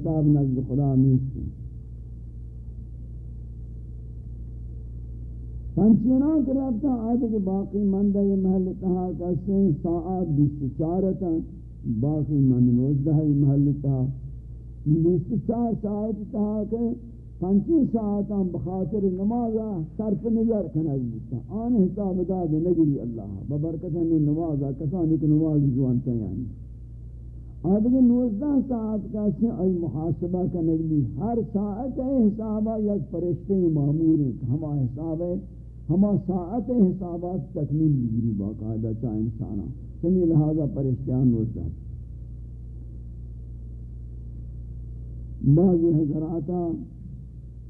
حساب نزد خدا نیستی پنچینان کے رابطہ آدھے کے باقی مندہ یہ محل تہا کسے ساعت بیس چارتا باقی مند نوزدہ یہ محل تہا بیس چار ساعت تہا کہ پنچی ساعتاں بخاطر نمازا صرف نظر کنگ بیتا آن حساب داد نگری اللہ. ببرکتہ نے نمازا کسانی کے نماز جوانتا یعنی آدھگی نوزدہ ساعت کا سے ای محاسبہ کنگ بھی ہر ساعت حسابہ یک پرشتے معمور ہیں۔ ہما حساب ہے۔ ہما ساعت حسابات تکمیل بگری باقاعدہ چاہ انسانا سمی لہذا پرشتیان نوزدہ بعض حضراتا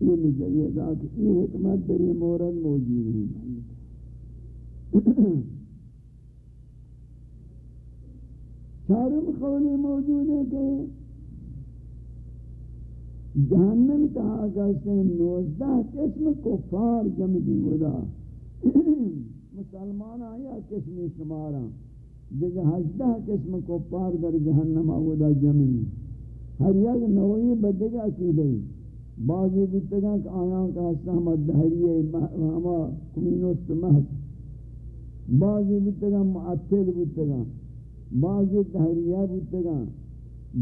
یہ نظریہ دا یہ حکمت در یہ مورد موجود ہے چارم قولی موجود ہے کہ جہنم تہا کہتے ہیں نوزدہ قسم کفار جمع دی ودا۔ مسلمان آیا قسم شمارا دیکھ ہجدہ قسم کفار در جہنم آودا جمع دی ہر یک نوعی بدگا کی دی بعضی بودتگاں کہ آیاں کا حصہ ہمہ دہریے ہمہ کمینوست محض بعضی بودتگاں معطل بودتگاں بعضی دہریہ بودتگاں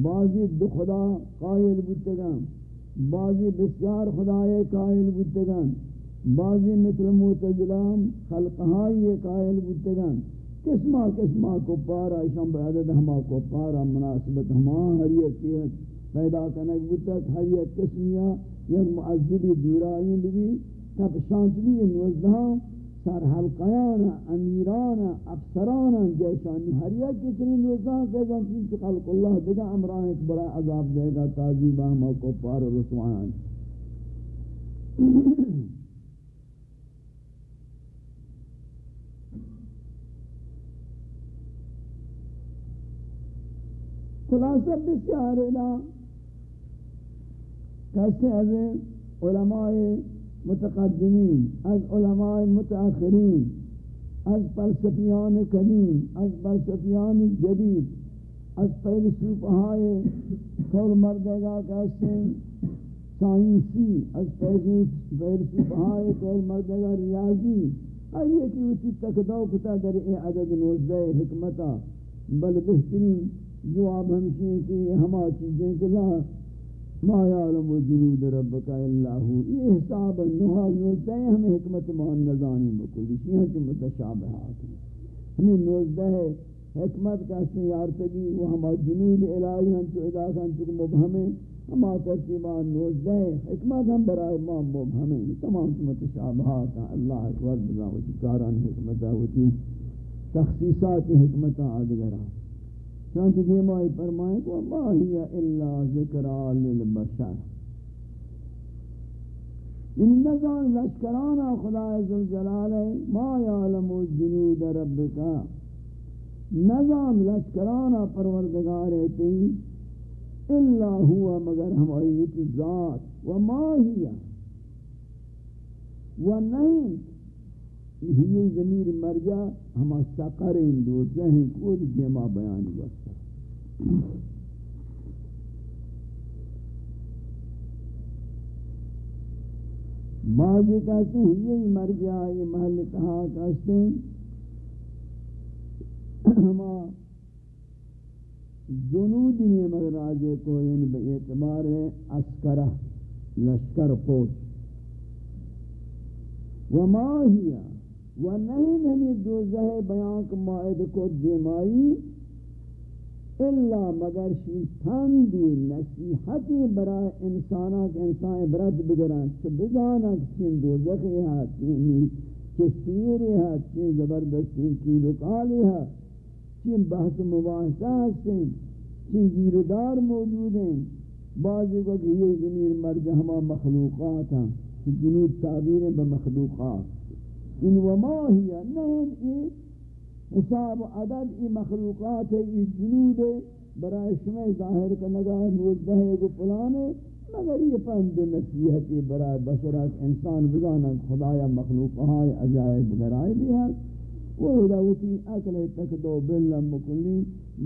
بعضی دو خدا قائل بودتگاں بعضی بسیار خدای قائل بودتگاں بعضی مثل معتزلام خلقہائی قائل بودتگاں قسمہ قسمہ کو پارا اشام بعدد ہما کو پارا، مناسبت ہما، ہر یک پیدا کنک بودتک ہر یک قسمیہ یک معذبی دورائیں بھی، تب شانت بھی نوزدہاں سر حلقیان امیران، افسران، جیشان، ہر یک کتنی نوزدہاں کہ جانچین چی خلق اللہ دیگا امران ایک بڑا عذاب دے گا تعذیبہ ہما کو پار رسوان. خلاصہ بسیار ادا کیسے از علماء متقدمین، از علماء متاخرین از فلسفیان قدیم، از فلسفیان جدید، از فیلسوفہائے کل مردگا کیسے سائنسی از فیلسوفہائے کل مردگا ریاضی. آئیے کہ اسی تکدو کتا در اے عدد نوزدہ حکمتا، بل بہترین جواب ہمشی ہیں کہ ہما چیزیں کہ لا ما یعلم جنود ربک الا هو. یہ حساب نوحاز نوزدہ ہے ہمیں حکمت مان نظانی بکلی شیئے کہ متشابہات ہیں. ہمیں نوزدہ حکمت کا سن یارتگی وہ ہما جنود الہی ہم چو ادا کن چکو مبہمیں ہما ترتیبان نوزدہ حکمت ہم برائے ما مبہمیں تمام متشابہات ہیں. اللہ اکبر بلا ہوتی کاران حکمتہ ہوتی تخصیصات حکمتہ آدگرہ چانچہ دیمائی فرمائیں کہ ما ہی الا ذکرہ للبشر۔ ان نظام لشکرانا خدا عزالجلال ہے، ما یعلم جنود ربکا نظام لشکرانا پروردگار ہے تین الا ہوا مگر ہماری ذات۔ وما ہی و نہیں یہ ضمیر مرجع ہما سقر اندوزہ ہیں کوئی دیما بیانی وقتا بعضی کہتے ہیں یہ مرجع یہ محل کہا کہتے ہیں ہما جنود نے مگر آجے کو یعنی بے اعتبار ہے اسکرہ لشکر پوچ وما ہی و نہیں ہمیں دوزہ بیان کا معاہد کو دیمائی الا مگر شیطان دی نصیحتی برای انسانا کہ انسان عبرت بگران چھ بزانا چین دوزخی ہے چین سیری ہے چین زبردستی کی لکالی ہے چین بحث مباحثہ ہیں چین گیردار موجود ہیں بعضی کو کہ یہ ضمیر مرج ہما مخلوقات ہیں جنود تعبیر بمخلوقات إن وما ہی نہیں ای حساب عدد ای مخلوقات ای جنود برای شما ظاہر کا نگاہ نوزدہ کو پلانے مگر یہ پند نصیحتی برای بشرات انسان بگانا خدایا مخلوقہائی عجائب گرائی بھی ہے وہ دوتی اکل تک دو بلن مکلی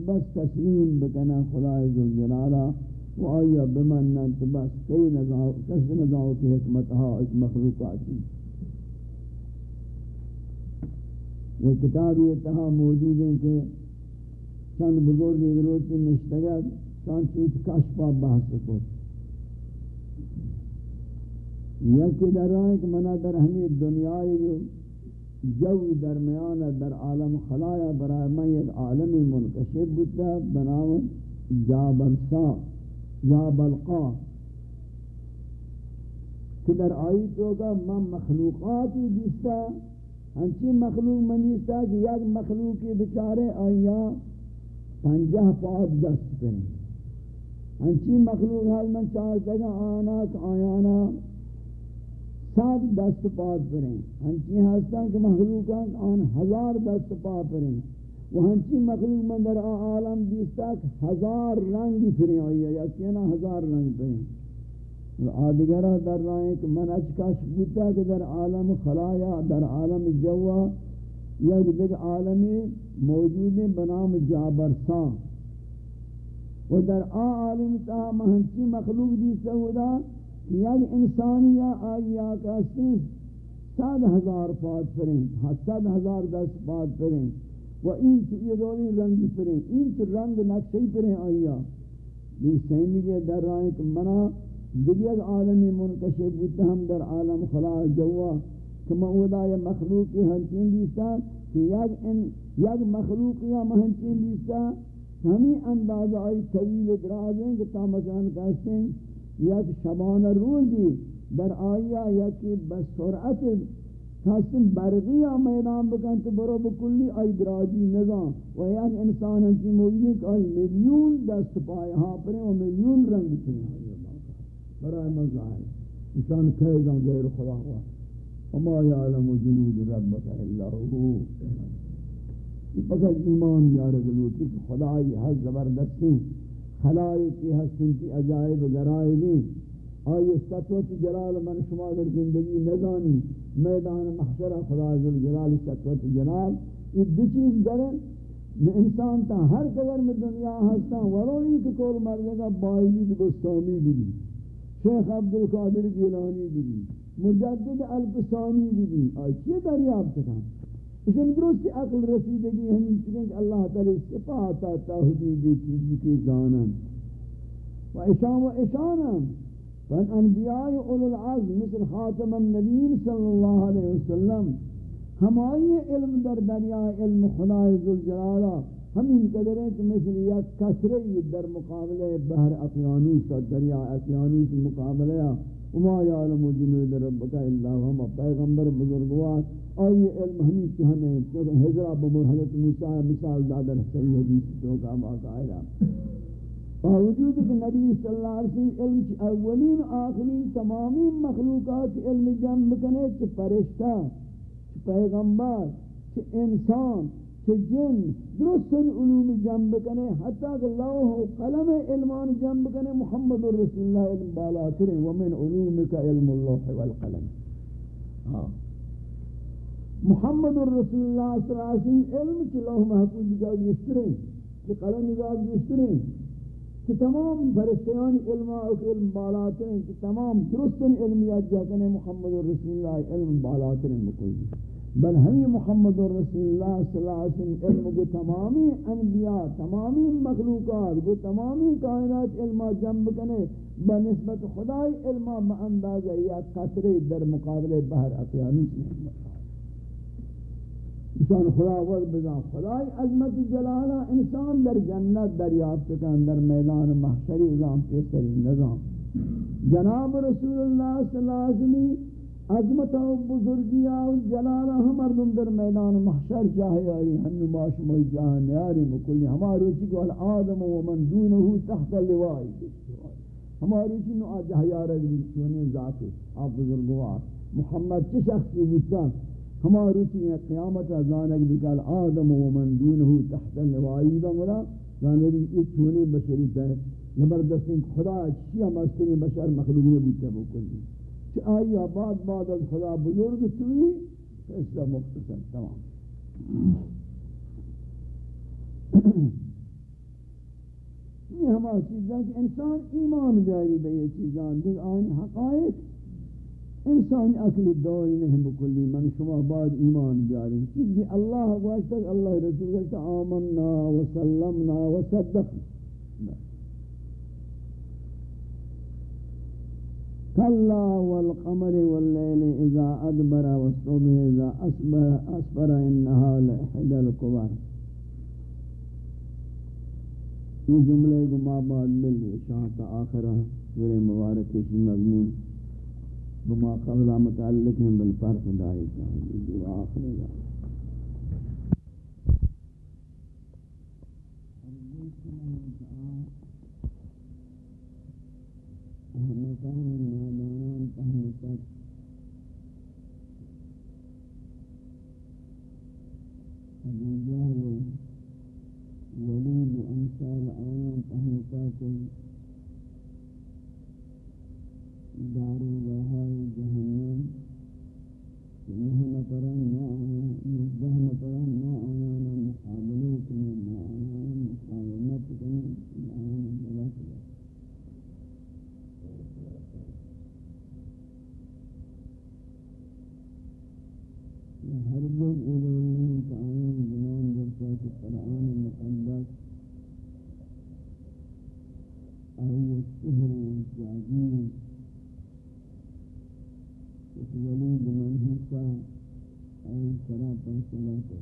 بس تسلیم بکنا خدای ذوالجلالہ و آیا بمنن تو بس کئی نظام کس نظام کی حکمت ہا ایک مخلوقات یہ کتاب یہ تہا موجود ہے کہ چند بزرگ روچ نشتگت چند چوت کشپا بحث کو۔ یکی در رائے کہ منا در ہمیں دنیای جو جو درمیان در عالم خلایا برای من یک عالمی منکشب بودتا بنام جابلسا جابلقا کہ در آئی تو کا من مخلوقاتی دیستا ہنچی مخلوق منیستا کہ یک مخلوقی بچارے آیا پنجہ پاس دست پہ۔ ہنچی مخلوق حال من چاہتا کہ آنا کہ آیانا سات دست پا پریں ہنچی ہستان کہ مخلوقان آن ہزار دست پا پریں وہ ہنچی مخلوق من در عالم دیستا کہ ہزار رنگی پریں آئی یا کینا ہزار رنگ پریں اور آدگرہ در رائیں کہ من اچکاش بوتا کہ در عالم خلایا، در عالم جوا یا دیکھ عالمی موجود بنام جابرسان. و در آ عالم تا مہنچی مخلوق دیستا ہودا یک انسانی یا آیا کہتے ساد ہزار پاد پریں ہاں ہزار دس پاد پریں و این یہ دولی رنگی پریں این چھ رنگ نقشی پریں آیا یہ سیمی کے در رائے کہ منا دیگر عالمی منکشب بودتا ہم در عالم خلا جوا کہ مودا یا مخلوقی ہنچین دیستا کہ یک, ان یک مخلوق یا مہنچین دیستا ہمیں اندازہ آئی طویل دراز ہیں کہ تا مکان کہتے ہیں یک شبان روزی در آیا یکی بسرعت خاصن برقی میدان بکن تو برو بکلی آئی دراجی نظام. و یک انسان ہنچی موجود ہے کہ آئی ملیون دست پائے ہاں پریں و ملیون رنگ پریں برای مظاہر انسان کھیزاں غیر خدا ہوا وما یعلم جنود ربک الا ہو یہ فقط ایمان یارگ لوٹی کہ خدای حض زبردستی. خلائق کی حسن کی عجائب گرائبی آئی ستوت جلال من شما در زندگی نزانی. میدان محشر خدا عزل جلال ستوت جلال. یہ دو چیز درن انسان تا ہر قدر میں دنیا ہستا ورونی کہ کول مردگا باعزید بستامی بھی شیخ عبدالقادر گیلانی بھی مجدد البسانی بھی آئی چیئے دریاب تکا اس میں درست عقل رسیدگی ہمیں چکیں کہ اللہ تعالی صفات آتا حدودی چیزی کی زانن. و اشان و اشانن. فان انبیاء اولو العظم مثل خاتم النبین صلی اللہ علیہ وسلم. ہمائی علم در دریا علم خدای ذوالجلالہ ہمیں قدر ہیں کہ مثل یک کسرے در مقابلے بحر اقیانوس دریا اقیانوس مقابلے وما يعلم جنود ربك الا هو پیغمبر بزرگوار آئی علم ہمیں چہنے چونکہ حضرہ بمر حضرت موسیٰ مثال دادر صحیح حدیث تو کا باقاعدہ باوجود کہ نبی صلی اللہ علیہ وسلم علم چی اولین آخرین تمامی مخلوقات علم جمع کنے چی پرشتہ چی پیغمبر، چی انسان چی جن درست علوم جمع کنے حتیٰ کہ لوح و قلم علمان جمع کنے محمد رسول اللہ علم بالا کریں ومن علومک علم اللوح والقلم. ہاں محمد رسول اللہ صلی اللہ علیہ وسلم علم کی لوح محفوظ کا گشتریں کہ قلم نگاہ گشتریں کہ تمام فرشتیان علم و علم بالاتریں کہ تمام درست علمیات جاکنے محمد رسول اللہ علم بالاتریں بکل بل ہمیں محمد رسول اللہ صلی اللہ علیہ وسلم علم کو تمامی انبیاء، تمامی مخلوقات کو تمامی کائنات علم جنب کنے بنسبت خدای علم با اندازہ یا قطرے در مقابلے بحر اقیانوس میں انسان خدا ول بزا خدای عظمت جلالہ انسان در جنت دریافت کن، در میدان محشری نظام پیسری نظام. جناب رسول اللہ صلی اللہ علیہ وسلم عظمت و بزرگی و جلالہ ہم مردم در میدان محشر چاہے آئی ہنو باش موی جہان نیاری مکلی ہمارو چی کہ آدم و من دونہو تحت لوائی ہمارو چی آجہ یارک بھی چونے ذات آپ بزرگوار محمد چی شخصی بیتا ہماری تھی قیامت زانک بکال آدم و من دونه تحت اللوائی بمرا زانک ایک چونے بشری تا ہے خدا چی ہم استری بشر مخلوق میں بودتا بکل دی آئی بعد بعد از خدا بزرگ توی اس مختصر، تمام. یہ ہما چیزاں کہ انسان ایمان بیاری بے یہ چیزاں دیکھ آئین حقائق. انسان عقل دوری نہیں بکلی، من شما بعد ایمان بیاری چیزی اللہ گوشتا اللہ رسول گوشتا آمنا وسلمنا وصدقنا كلا والقمر والليل إذا أدبر والصبح إذا أصبر, أصبر إنها لإحدى الكبر یہ جملے کو ما بعد ملی شاہ تا آخرہ سورہ مبارک کی مضمون بما قبل متعلق ہیں بالفرق دائی چاہیے جو آخر ہے احمقان نادانان تحمقت ابو جهل ولید امثال آیان تحمقات دار وهای جهنم نه نفران نه نه نفران نه آیان مقابله کنن نه آیان مقاومت کنن نه آیان جلات ہر لوگ اولو تعالی جنان جرسات القرآن المقدس آئی السهر والجعجين ولید من حصہ آئی سرا پر صلاة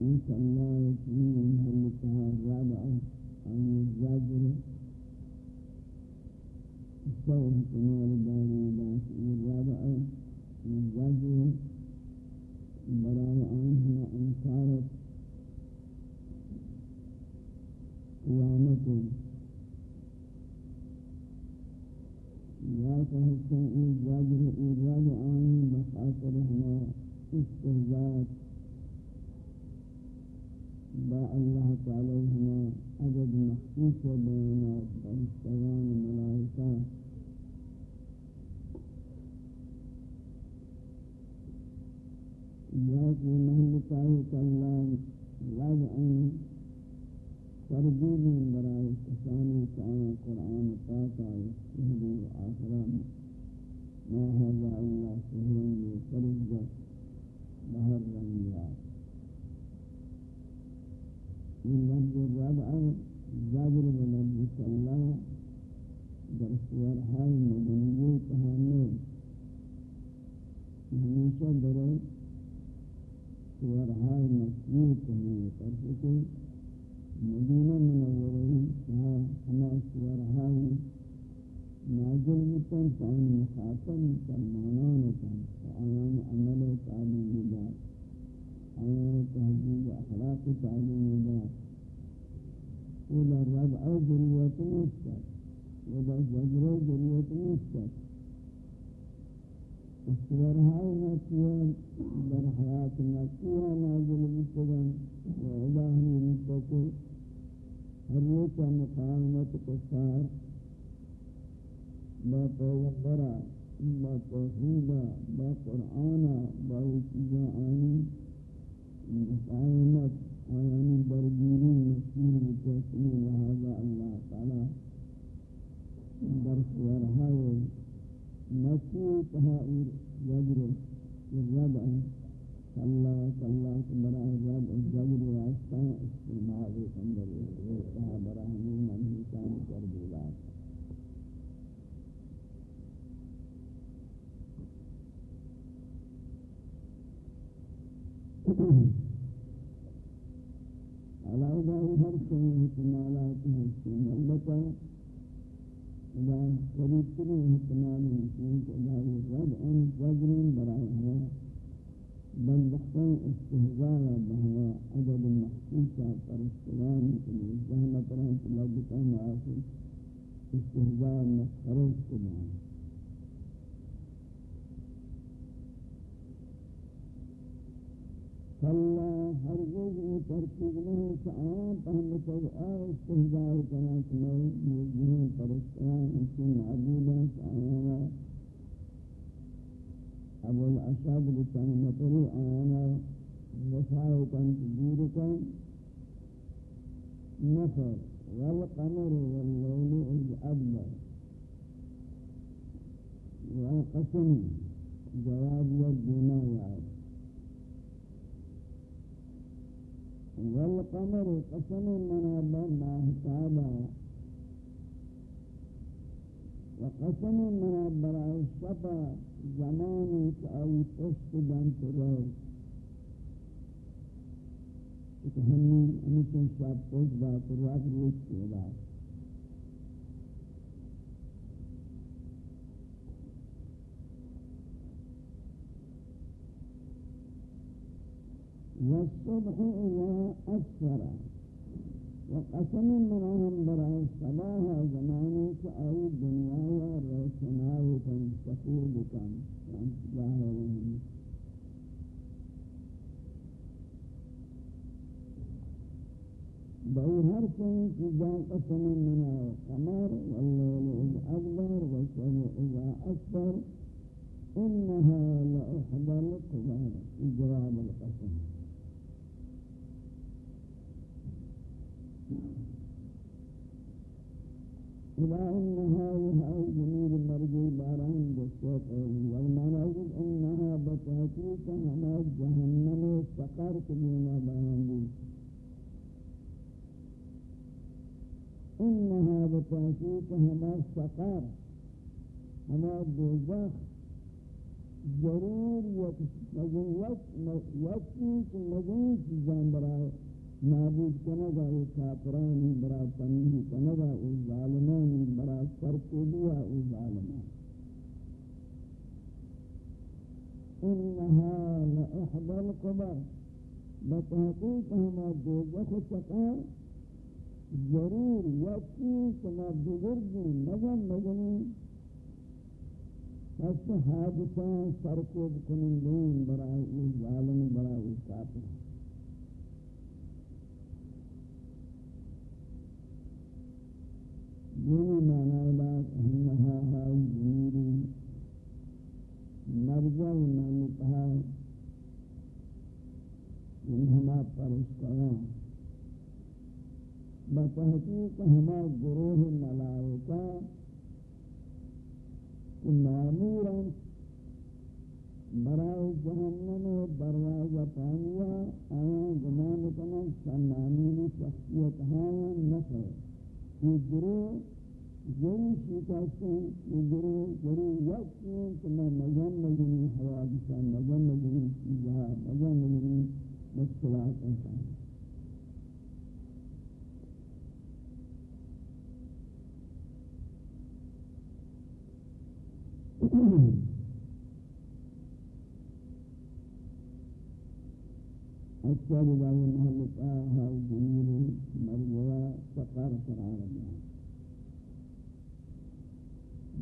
انشاءاللہ یکنین حلتها الرابعہ آئی الزاجر الشوه كمال دار الناس والرابع والزجر براء عنها انكارت قيامته. ذاك حسن الزجر والرابع عن مخاطرهما استهزاء. باء الله تعالى هنا عدد مخصوص و بیانات فرشتگان ملائکہ یا کہ محل چاہی کہ اللہ وضعن تربیل برای کسانی چاہی قرآن پاک آئی سہلی آخران ما هذا اللہ سہلی فرزت بہر رنگیات من لفظ الرابع زاجر بلفظ الله در سور حال مدنیه تهانه ہمیشہ در سور حال مسیح تهانه فرسکے مدینہ منوری کہا ہما سور حال نازل متن فان مخاطب مسلمانان تن فآیان عمل تعلیم دار عينه تهجي وأخلاقه تعظيم الله ولا الربع ذريته وسط ولا الزجر ذريته وسط أسوارها نسيان در حياتنا كوها نازل بسجن وإلهي مستقل حرية مقاومة كفار ما تغبرا ما توحيدا ما قرآنا ما وكيزا آمين چیزیں آئین آیانی برگیری مسئول متوسلی لہذا اللہ تعالی در سورهای مسئول تهائر جبر الربع صلى صلى برای رب الجبر واسطہ استعمال اندر یہ براہمی من حسان کر دیلات علاوہ ہر شيء احتمالات ہیں البتہ اذا قریب ترین احتمال رد ان برائے استهزاء بهوا عدد کلا ہرگز یہ ترتیب نہیں کہ آپ ہم کو استہزار کرنا کہ میں یہ پرستان ابو الاشاب لسان مطلی آنا نفعو کن نفر. والقمر والليل إذ والقسم. جواب والدنيا والقمر قسم من الله تعالى وقسم من برای شفا زمانی که تشت پشت بنت رو کہ ہمیں ہمیشہ شب پشت بات رات روز کے بعد والصبح إذا أسفر. وقسم منهم برای صلاح زمانی که ای دنیا و روشنائی کن سفید کن ظاہرین بأي حرف إذا قسم من القمر والليل إذ أكبر والشمس إذا أكبر إنها لأحدى الكبار إجرام القسم. إلى أنها وهي جميل مرجع باران جسد والمعنى أنها بتحقيق أنا جهنم سقرت بما باران إنها بتحقيق أنا سقر أنا دوزخ ضرور وقت مجنوس وقت مجنوس جنبرائي نابود کنگا، او کافرانی برا تنہی کنگا، او ظالمانی برا سرکودیا او ظالمان. انہا لأحد القبر بتحقیق ہما دوزخ سکار ضرور یکی کما بزرگی نگن نگنی پس حادثہ سرکوب کنندین برا او ظالم، برا او کافران اچھا بجائے محل پاہا جمیل مرجوہ سقار قرار دیا۔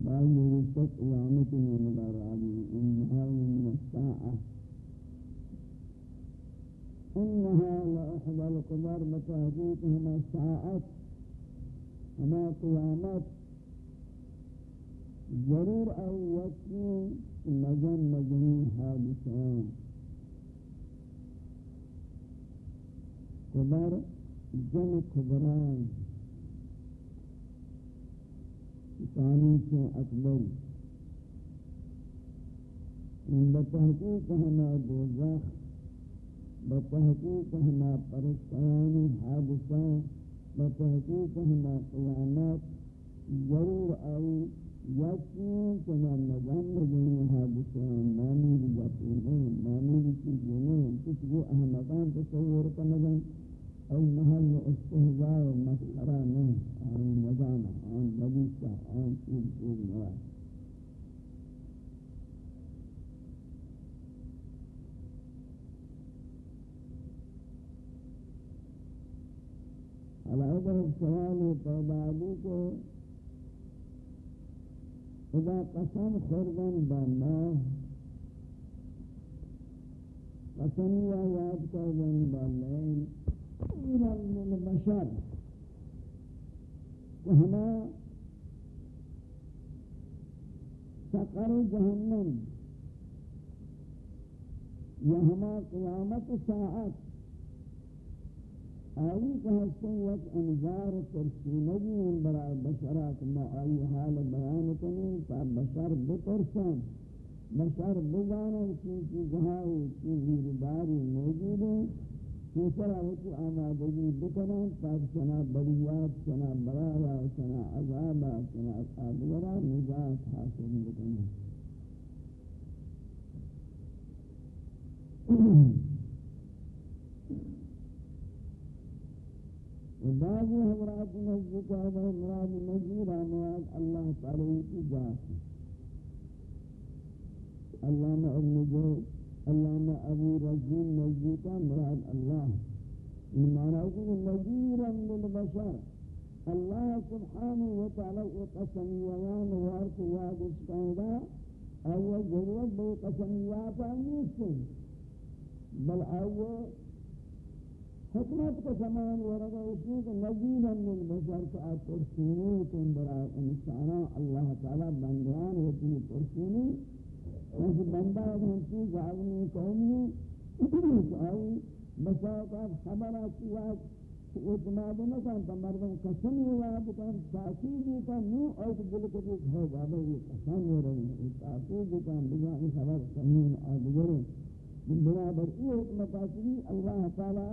بعض رسط قیامت میں مدار آدھی انہا من الساعة انہا لأحد القبر بتحقیق ہما ساعت، ہما قیامت۔ اکبر. یعنی بتحقیق ہما دوزخ بتحقیق ہما پرستانی حادثہ بتحقیق ہما قیامت، ضرور آئی، یقین کنا نظام لگنی حادثہ مانی بھی جاتی ہیں مانی بھی چیزیں ہیں، کچھ وہ احمدان تصور کا أو محل استهزاء مسخره نه عن مجانه عن بدیسه آن این این نوع علیحدہ سوال پیدا دی إذا قسم خوردن بالله قسم یا یاد کردن باللیل بالله خيرا للبشر وهما سقر جهنم. یا ہما قیامت آئی کہ ہستن یک انذار ترسینگی ان برای بشرات ما آئی حال بیان کنی تا بشر بترسن. بشر بزانن چیزی جہائی چیزی رداری موجود ہیں. چیسر آوتی آمادگی بکنن تا چنا بریات چنا برایا چنا عذابا چنا قادرہ نجات حاصل بکنن. بعض حضرات نزدیک ہے مراد مجیر مراد اللہ تعالی کی ذات علامہ ابن جو علامہ أبو رضی نزدیکا مراد اللہ معنی ہے کہ للبشر. اللہ سبحانه و تعالی و قسم یوان وارت یاد اسکاندا أو جواب بو قسم یاتا نیستن بل أو حکمت قسمان زمان ورگا اس للبشر. کا پرسینی تن انسانا انسانہ اللہ تعالی بندیان ہوتی پرسینی بندہ اگر چیز آدمی قومی آئی بساقات خبر آتی ہے اعتماد نہ کن تو مردم قسم ہوا بکن تاکید کن نو اور دل کو دیکھ ہو بابا یہ قسم ہو رہی ہے تاکید کن بجانی خبر سمین آدگرے برابر یہ حکمت آتی اللہ تعالی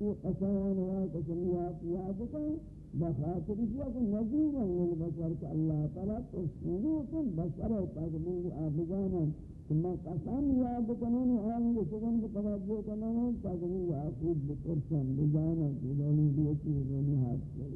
یہ قسمان و قسمیات یاد کریں بخاطر اس وقت نظیر للبشر کہ اللہ تعالی تعالیٰ تسنوک بشر تقبیل آبگانا ثم قسم یاد کنن آنگی سکن بتوجہ کنن تقبیل آخوب بکرسن بجانا جلولی بیتی رونی حاد سے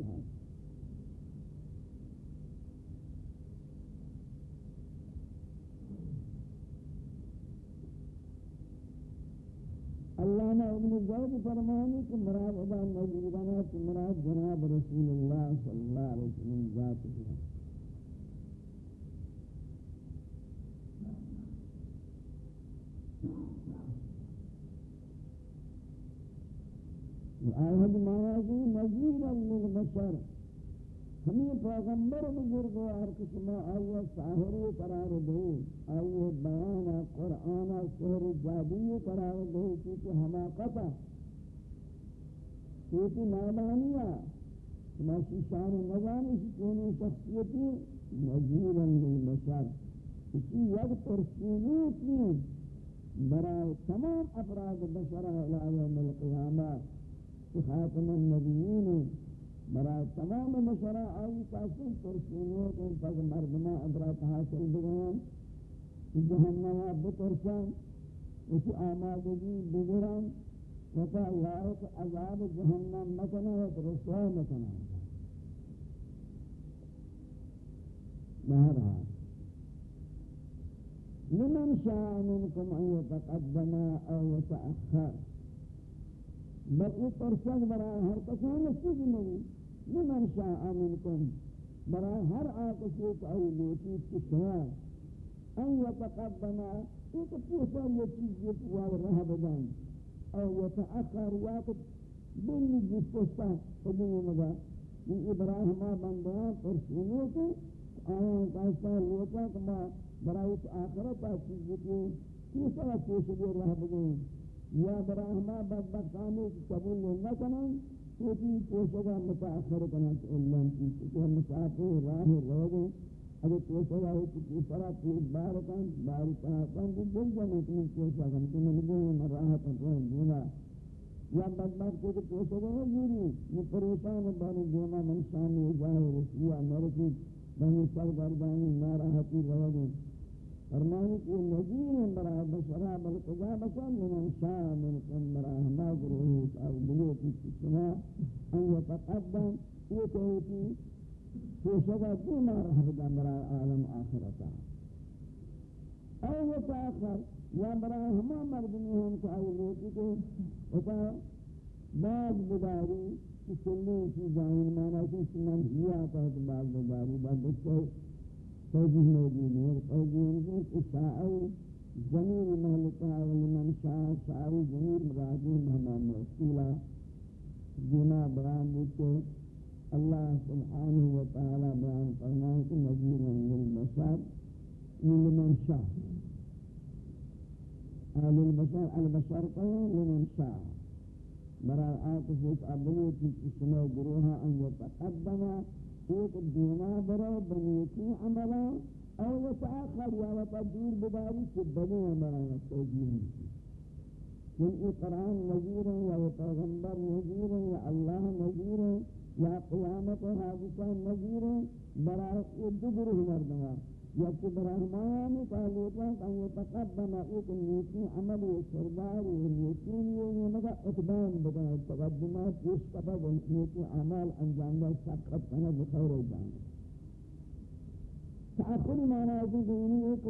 علامہ ابن زید فرمانی کہ مراد ادا نجیبانا کہ مراد جناب رسول اللہ صلی اللہ علیہ وسلم ذات ہے۔ آہد مانازی نظیر للبشر ہمیں پیغمبر بزرگ و ہر قسمہ آئیہ و قرار دو آئیہ بیانہ قرآنہ سہر جادی قرار دو چونکہ حماقتہ چونکہ نادانیہ ماشی شان نظامی چونی شخصیتی نظیر للبشر اسی یک ترسیلی کی برای تمام افراد بشر علاوہ ملقیامات خاتم النبیین برای تمام مشرع آئی کاسم ترسینیوں کو پس مردمہ ادرات حاصل بگوان. جہنمہ بترسان. اسی آمادگی بگران وفا لائق عذاب جہنم مکنا و رسوا مکنا. بہرحال. لمن شاء منكم أن يتقدم أو يتأخر بل يترسل براء هر كسان نسيج النبي لمن شاء منكم برای ہر آقس ایک آئی لوٹی کشوار ان یتقدم ایک پوسا یہ چیز، یہ پوار رہ بدن۔ او یتأخر وقت بلی جس پوستا خدوی مگا یہ ابراہیم بندیان پرسونوں کو آیاں کہتا لوٹا کما برای اس آخرت چیز یہ پوسا پوسا رہ بدن۔ یا براہما بدبختانی کی قبول نہ کنن توتی پوشگا متاثر کنن تو اللہ کی کہ مسافر راہ روگے اگر پوشگا ہو تو دوسرا پوش بار کن بار کن کن تو دل جانے تم پوشگا کن تو میں گئے میں راہ پر رہے دینا یا بدبخت کو پوشگا ہو جوری یہ پریشان بانی دینا من شامی جائے رسیا میرے کی بنی سرگردانی ناراحتی روگے فرمانی کہ نذیر برای بشرا بالقضا بکن، من شاء منکم برای ما گروه او بلوکی شما ان یتقدم یہ کہتی کہ شگا دیما رہبدا برای عالم آخرتا او یتاخر یا برای ہما مردمی ہم کہ او لوکی کہ اتا بعض بداری کسلی کی جائن مانا کہ سنن ہی آتا ہے بعض بداری بعض بداری توجيه موجودين توجيه إساءة جميل مهلكها ولمن شاء شعر جميل مرادي مهما مرسولا جنا بیان بوتے، اللہ سبحانہ وتعالی بیان فرمائے کہ نذیر للبشر لمن شاء اهل البشر البشر قيم لمن شاء برای آتش ایک ابلیتی اسمه گروها ان یتقدم ایک دینا برا بنیتی عملا او یتاخر یا وتدور بداری چه بنی عملا توجیه چون ای قرآن نظیر یا پیغمبر نظیر یا اللہ نظیر یا قیامت حادثہ نظیر برای دو گروہ مردمان یک برحمان تعلقا ان يتقدم ایک نیکی عمل و سردار و نیکین یہ مگا اقدام بکنا تقدمات پیش کتا و نیکی عمل انجام دا سقط کنا بخیر جان تأخیر معنی ازی دینی ایک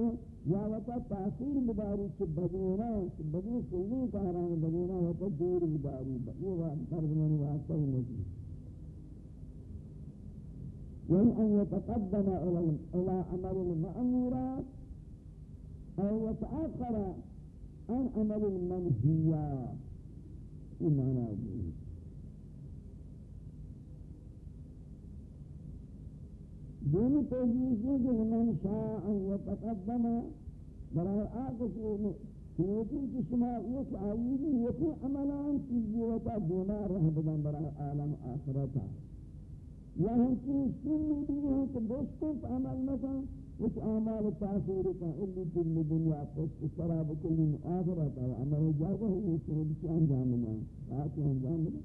یا وطا تأخیر بداری چھ بدینا چھ بدی سلی کاران بدینا وطا دور بداری یہ مرزمانی واسطہ نجی وإن أن يتقدم إلى عمل المأمورات أو يتأخر عن عمل المنهيات إيمانا به دون توجيه کہ من شاء أن يتقدم برای آقا سنوکی کی شما ایک آئیدی یکی عملان چیزی وطا دونا رہ بدن برای عالم آخرتا. یا ہم چیز سنی بھی ہیں کہ دوستوں عمل نکا اس اعمال تاثیر کا اللي دل دنیا پس سراب کلی آخرت و عمل جاگہ ہے اس میں بھی انجام نہ آتی انجام نہ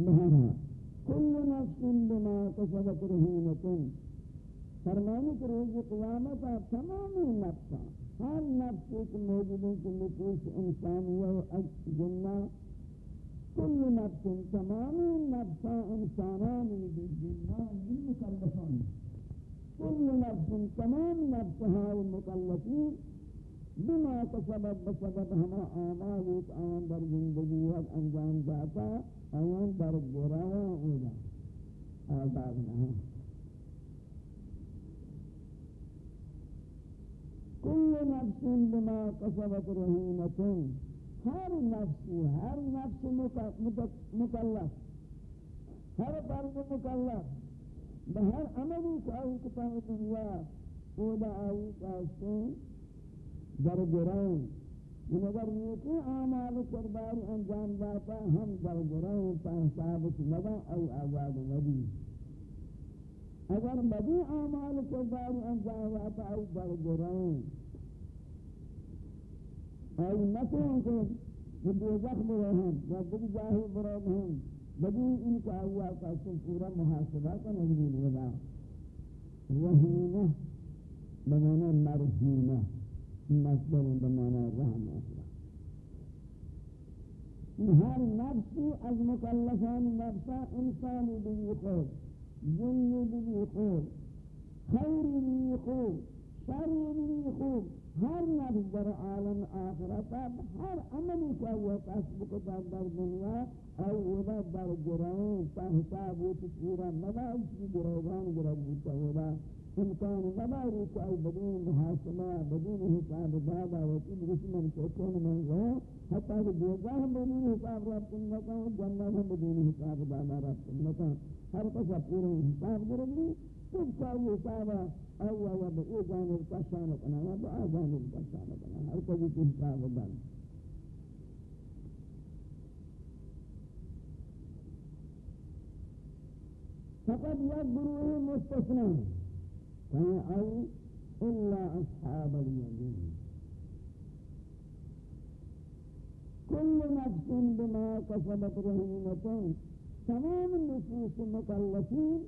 مہارا كل نفس بما كسبت رهينة فرمانے کہ روز قیامت تمام نفسان ہر نفس ایک موجود ہے کہ نفوس انسانیہ و جنہ، کل نفس تمام نفس انسانان بھی جنان بھی مکلفان۔ کل نفس تمام نفس ہائی مکلفین، بما کسبت بسبب ہما آمال ایک آن در زندگی وقت انجام جاتا، آن در گراہ اولا۔ آزاد نہ كل نفس بما كسبت رهينة. هر نفس هر نفس مكلف. هر فرد مكلف. بهر عملی که آئی کتاب دنیا اودا آئی کاستے در گرائیں ان اگر یعنی نیکی آمال کرداری انجام داتا ہم در گرائیں پا حسابت مدن او آزاد مدی اگر بدی اعمال کو داری انجام آتا ای برگرائیں ای نکن کہ بدی زخم رہن یا بدی جاہی برد ہیں بدی ان کا ہوا کا سن پورا محاسبہ کا نجمیل ودا رہینہ بمانا مرہینہ مصدر بمانا رحم ہر نفسی از مکلفان نفسا انسانی بھی جن بھی خوب، خیر بھی خوب، شر بھی خوب. ہر نفس در عالم آخرت ہر عملی کا وہ کسب کو در دنیا اولا در گرائیں تا حساب پورا مدا اس کی گروگان گرد بوتا ہوگا امکان مدا روچ آئی بدون محاسمہ بدون حساب دادا وکی بسمن چکن من گو حتی کہ دیگاہ بدون حساب رب کن کنکا جنہ بدون حساب دادا رب کن کنکا ہر کسا پورا حساب درگی تب چاہیے حسابا او او با ای جانب کشان کنا یا با آ جانب کشان کنا ہر کسی کی حساب بن فقط یک گروہ مستثنا کہیں او الا اصحاب الیمین كل نفس بما كسبت رهينة تمام نفوس مکلفین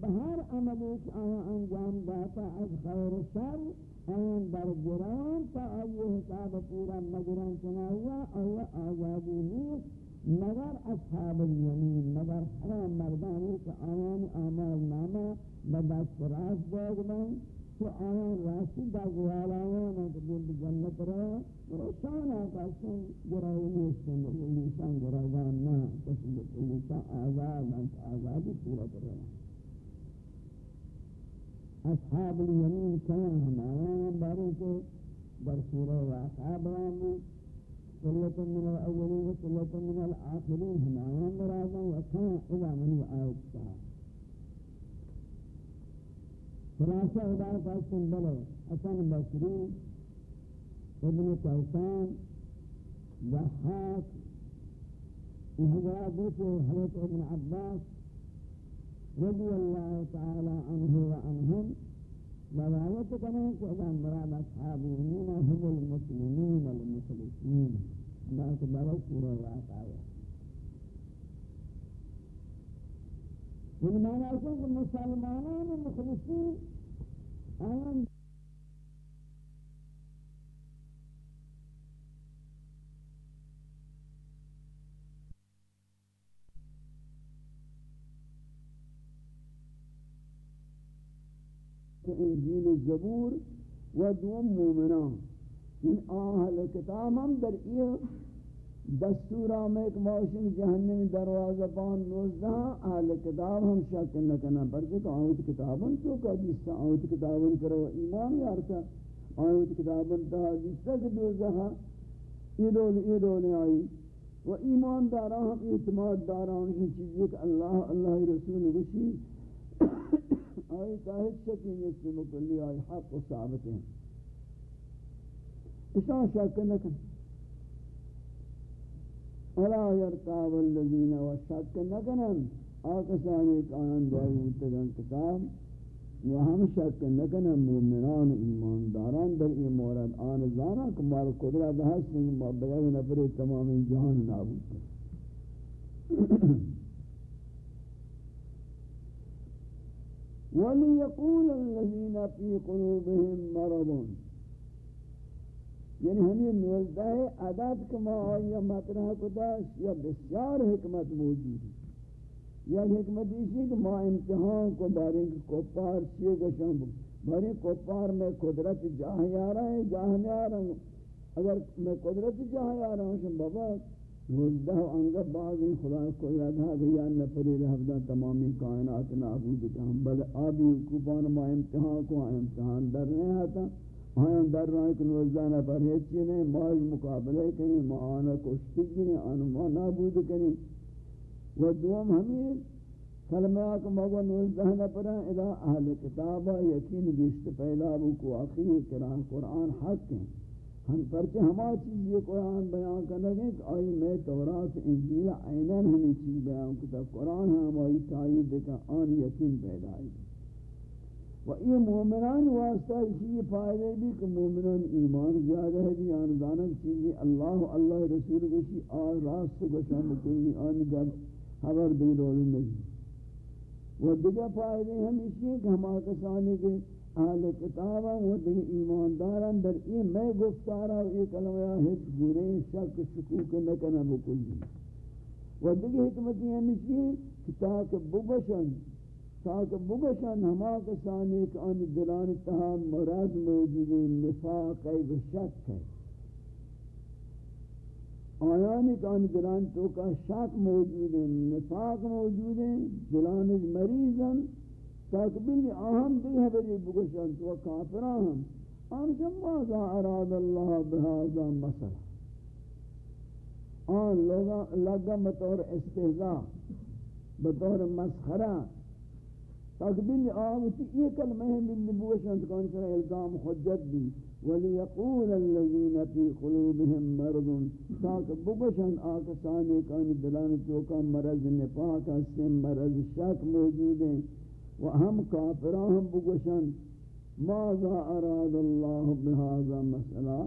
بہر عمل ایک آیا انجام داتا از خیر شر آیان در گران تا آئی حساب پورا مگران چنا ہوا آیا آزادی نیست. مگر اصحاب الیمین، مگر حرام مردانی کہ آیان آمال نامہ بدست راست باگ تو آیا راستی دا گوالاوانا کہ دل جنت رہا روشان آقا سن گرائی نیستن لیسان گراوان نا تسلیت لیسان آزاد انت آزادی صورت رہا اصحاب الیمین کیا ہم آیان بارے کے در سورہ واقعہ بیان سلة من الأولين وسلة من الآخرين هم آيان مرازا وكان إذا من آيات سها خلاصة إذا فاسم بلو حسن بصري ابن كيسان ضحاك وهذا بيته حضرت ابن عباس رضي الله تعالى عنه وعنهم روایت کریں کہ اذا مراد اصحابین هم المسلمین المخلصین اللہ کے بارے پورا رات آیا ان معنی ہے کہ مسلمانان مخلصین آیان انجیل زبور و دوم مومنان. این آہل کتاب ہم در یہ دستورا میں ایک موشن جہنم دروازہ پان نوزدہ اہل کتاب ہم شک نکنا پرچہ کہ آہوت کتابن تو کہ جس آہوت کتابن کرو ایمان یارتا آہوت کتابن تا جس تک دوزہ یہ دول یہ آئی و ایمان دارا ہم اعتماد دارا ہم چیزیں کہ اللہ اللہ رسول گشی آئی کاہد شکی نیسی مکلی آئی حق و ثابت ہیں۔ اشان شک نکن الا یرتاب الذین و شک نکنن آکسانی کانن دائیو تگن کتاب۔ و ہم شک نکنن مومنان، ایمانداران در این مورد۔ آن زانا کمال قدرت ہستن بغیر نفر تمام جہان نابود کرن وليقول الذين في قلوبهم مرض. یعنی ہمیں نوزدہ عدد کما آیا مطرح کداش یا بسیار حکمت موجود ہے. یا حکمت اسی کہ ما امتحان کو بارے کپار چیئے گشن بارے کپار میں قدرت جاہ یارا ہے جاہ نیارا اگر میں قدرت جاہ یارا ہوں بابا نوزدہ انگا بعض خدا کو یادھا گیا نفری رہفدہ تمامی کائنات نابود کام بل آبی حکوبان ما امتحان کو امتحان در نہیں آتا آیاں در رہا ہے کہ نوزدہ نفر ہیچی نہیں ماج مقابلے کریں ما آنا کشتی کریں آنا ما نابود کریں و دوم ہمیں کلمہ آکا مگو نوزدہ نفر ہیں اذا اہل کتابہ یقین گشت پہلا بکو آخری کران قرآن حق ہیں ہم پرچہ ہما چیز یہ قرآن بیان کرنے گے کہ آئی میں تورات، انجیل عینن ہمیں چیز بیان کرتا قرآن ہم آئی تائید دیکھا، آن یقین پیدا آئی۔ و یہ مومنان واسطہ اسی فائدے بھی کہ مومنان ایمان زیادہ ہے بھی آن دانک چیزی اللہ اللہ رسول گوشی، آن راست گوشا مکلی آن گب حبر دی رول نہیں۔ و دیگہ فائدے ہم اسی ہیں کہ ہم آکسانی کے اہل کتابا و دیگه ایمانداران در این میں گفتارا و یہ کلمہ ہیچ گنے شک شکوک نکنہ بکلی و دیگه حکمتی ہمیشی کہ تاکہ بگشن تاکہ بگشن ہما کسانی کہ ان دلان تہا مرض موجود نفاق ہے، و شک ہے۔ آیانی کہ ان دلان تو کا شک موجود ہے نفاق موجود ہے دلان مریضن تقبیل اہم بھی ہے بری بگشن تو کافران آن جمعہ اراد اللہ بہذا مسئلہ آن لوگا لگا بطور استہزاء بطور مسخرہ تقبیل آمتی یہ کلمہ ہے من بگشن تو کون سر الزام حجت بھی وَلِيَقُولَ الَّذِينَ فِي قُلُوبِهِم مَرْضٌ. تاکہ بگشن آکسانے کان دلان چوکا مرض نفاق ہستیں مرض شک موجود ہیں و ہم کافران بگوشن. ماذا اراد اللہ بهذا مسئلہ؟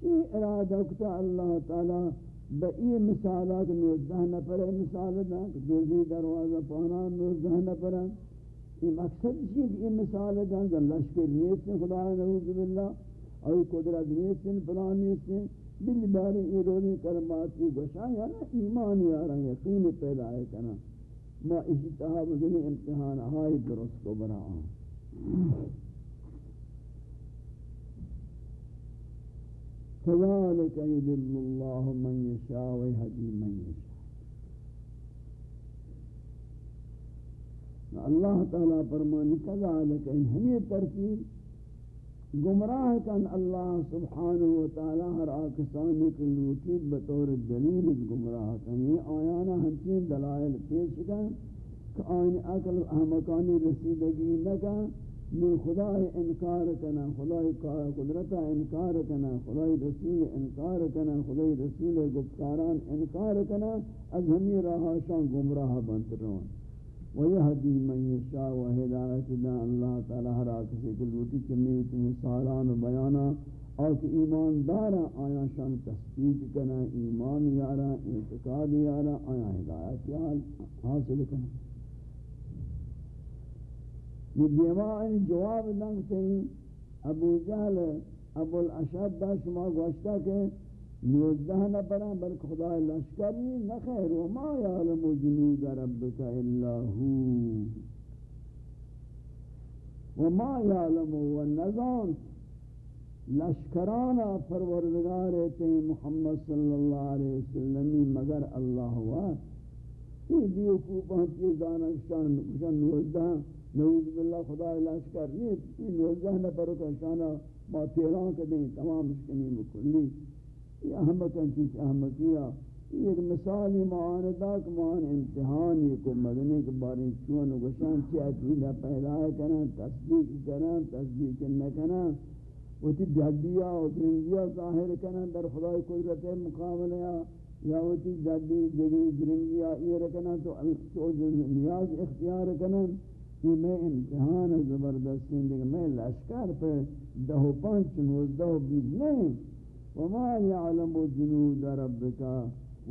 چی ارادہ کتا اللہ تعالی بئی مثالات نوزدہ نفر مثال دا دوزی دروازہ پانا نوزدہ نفر یہ مقصد چیئے کہ یہ مثال دا کہ لشکر نیت سے خدا نعوذ باللہ اور قدرت نیت سے پلان نیت سے بل باری ایرونی کلمات کی گوشا یا نا یعنی ایمان یارا یقین پیدا ہے کنا ما اسی تحاب دنی امتحان آئی درست کو برا كذلك يدل الله من يشاء ويهدي من يشاء. اللہ تعالیٰ فرمانی كذلك إن ہمیں ترتیب گمراہ کن اللہ سبحانہ وتعالی ہر آکسانی کے لوٹید بطور دلیل گمراہ کن یہ آیانا ہنچین دلائل پیش کن کہ آئین اقل احمقانی رسیدگی نکن من خدای انکار کنا خدای قدرتا انکار کنا خدای رسول انکار کنا خدای رسول گفتاران انکار کنا از ہمی راہ شان گمراہ بنت روان ويهدي من يشاء وهداية دا اللہ تعالی ہر کسی کو لوٹی چمیت مثالان و بیانا اور کہ ایمان دارا آیا شان تصدیق کنا ایمان یارا، اعتقاد یارا، آیا ہدایت حاصل کنا یہ دیوان جواب دنگتے ہیں ابو جہل، ابو الاشد دا شما گوشتا کہ نوزدہ نفران بلکہ خدا لشکری نخیر وما یعلم جنود ربک الا ہو وما یعلم والنظام لشکرانا پروردگار تے محمد صلی اللہ علیہ وسلم، مگر اللہ ہوا یہ دیو کو پہنچی دانشان نوزدہ نوز باللہ خدا لشکر نہیں نوزدہ نفر کا شانہ ما تیران کدیں تمام اشکنی مکلی یہ احمقاً چیز احمقیہ ایک مثالی معاندہ کہ معان امتحانی کو مدنے کے بارے چون و گشان چی عقیدہ پیدا کرنا تصدیق کرنا تصدیق نہ کرنا وہ تی جدیہ و درنگیہ ظاہر کرنا در خدای قدرت مقابلہ یا وہ تی جدی دگی درنگیہ یہ رکھنا تو نیاز اختیار کرنا کہ میں امتحان زبردستی دیکھ میں لشکر پہ دہو پانچ نوزدہ بیس نہیں وما يعلم جنود ربك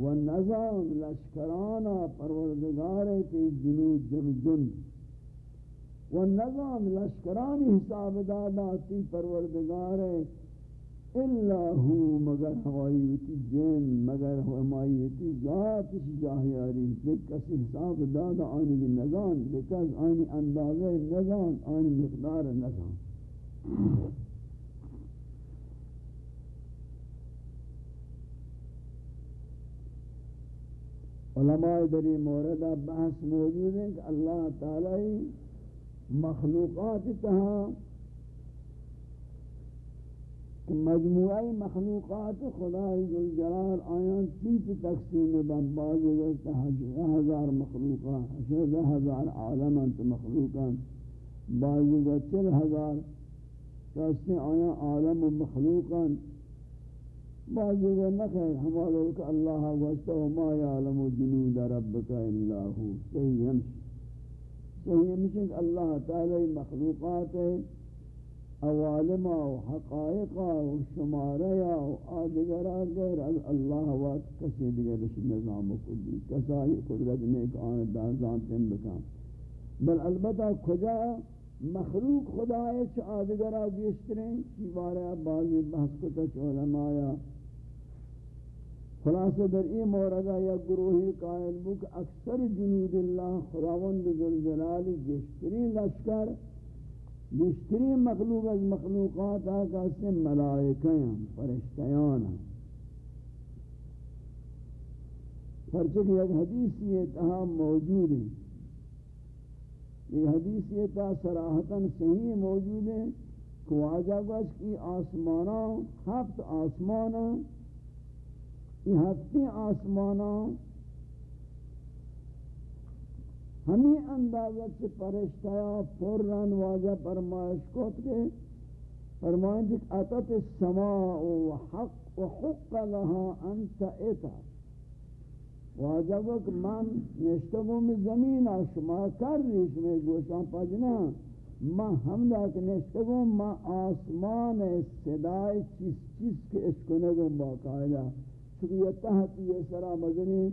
والنظام لشکرانا پروردگار تی جنود جن جن والنظام لشکرانی حساب دادا تی پروردگار الا هو مگر ہوائی ویتی جن، مگر ہوائی ویتی ذات جاہیاری دیکھ حساب دادا آنی کی نظام لیکن آنی اندازہ نظام، آنی مقدار نظام۔ علماء دری مورد بحث موجود ہیں کہ اللہ تعالی مخلوقات تہا مجموعی مخلوقات خدای جلال آیان تیت تقسیم بن بعض وقت ہزار مخلوقات ہزار عالم انت مخلوقات بعض وقت چل ہزار کہتے آیان عالم و مخلوقات بعضی کو نخیر ہمارا کہ اللہ واسطہ ما یعلم جنود ربک الا ہو صحیح ہمشی صحیح ہمشی کہ اللہ تعالی مخلوقات اوالما و حقائقا و شماریا و آدگرہ غیر اللہ واسط کسی دیگر رشد نظام کلی. کسائی قدرت نیک آن دانزان تن بکام بل البتہ کجا مخلوق خدا ہے چھ آدگرہ گیشتریں کی بارے بعضی بحث کو تچ علماء خلاصہ در این موردہ یا گروہی قائل بک اکثر جنود اللہ خداوند ذوالجلال گشترین لشکر گشترین مخلوق از مخلوقات آکا سے ملائکہ ہیں فرشتیان ہیں پرچک یک حدیث یہ تہا موجود ہے یہ حدیث یہ تہا سراحتاً صحیح موجود ہے کہ واجہ گوش کی آسمانہ ہفت آسمانہ یہ ہفتی آسمانا ہمیں اندازت سے پرشتایا پررن واجہ پرمائش کوت کے فرمائن جک اتت السماء و حق و حق لها انت اتا واجہ وقت من نشتگو میں زمین شما کر ریش میں گوشان پاجنا ما حمدہ کہ نشتگو ما آسمان صدای چیز چیز کے اشکنگو باقاعدہ چونکہ یہ تحت یہ سرا مزنی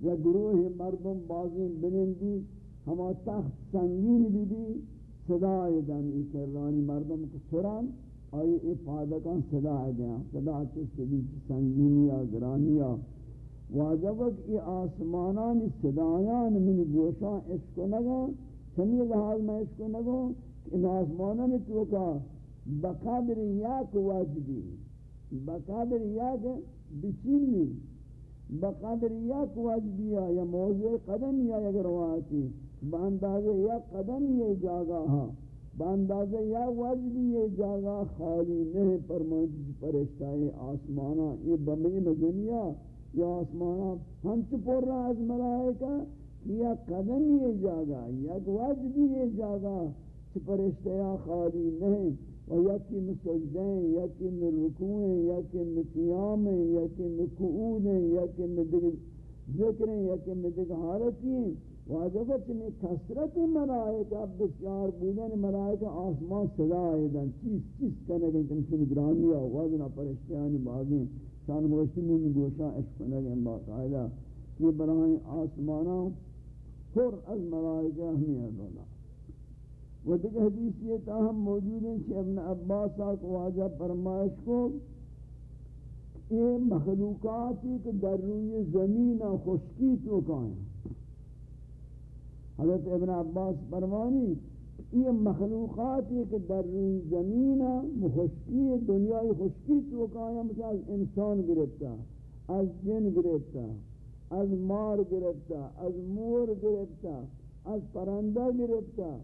یا گروہ مردم بازین بنندی ہما تخت سنگین بھی بھی صدای دن ای کرانی مردم کو سران، آئی ای پادکان صدای دیں صدا چس بھی سنگینی یا گرانی یا. واجبک ای آسمانان صدایان من گوشان عشق نگا چمی لحاظ میں عشق نگا کہ ان آسمانان تو کا بقدر یک واجبی. بقدر یک بچینی، بقدر یک وجبیا یا موضع قدم یا یک روایتی بانداز یک قدم یہ جاگا ہاں باندازہ یا وجبی یہ جاگا، خالی نہیں فرمائیں پرشتائی آسمانا یہ بمیم دنیا، یا آسمانا ہم چپور رہا از ملائکہ یا قدم یہ جاگا یا وجبی یہ جاگا چھ پرشتائی خالی نہیں و یکی میں مسجدیں یکی میں رکویں یکی میں قیامیں یکی میں قعودیں یکی میں ذکریں یکی میں دیکھ حالتیں واجب چنی کثرت ملائکہ بسیار بودن ملائکہ آسمان صدا ایدن چیز چیز کنگیں تنشن گرانیا وزن پرشتیانی باغیں شان موشتی مونی گوشا عشق کنگیں باقاعدہ کہ برائیں آسمانا پر از ملائکہ ہمیں دولا وہ دیکھ حدیث یہ تاہم موجود ہیں کہ ابن عباس آق واجب فرمائش کو یہ مخلوقاتی کہ در روی زمین خشکی تو کائیں حضرت ابن عباس فرمانی یہ مخلوقات کہ در زمین خشکی، دنیای خشکی تو کایا مثلا از انسان گرفتا، از جن گرفتا، از مار گرفتا، از مور گرفتا، از پرندہ گرفتا۔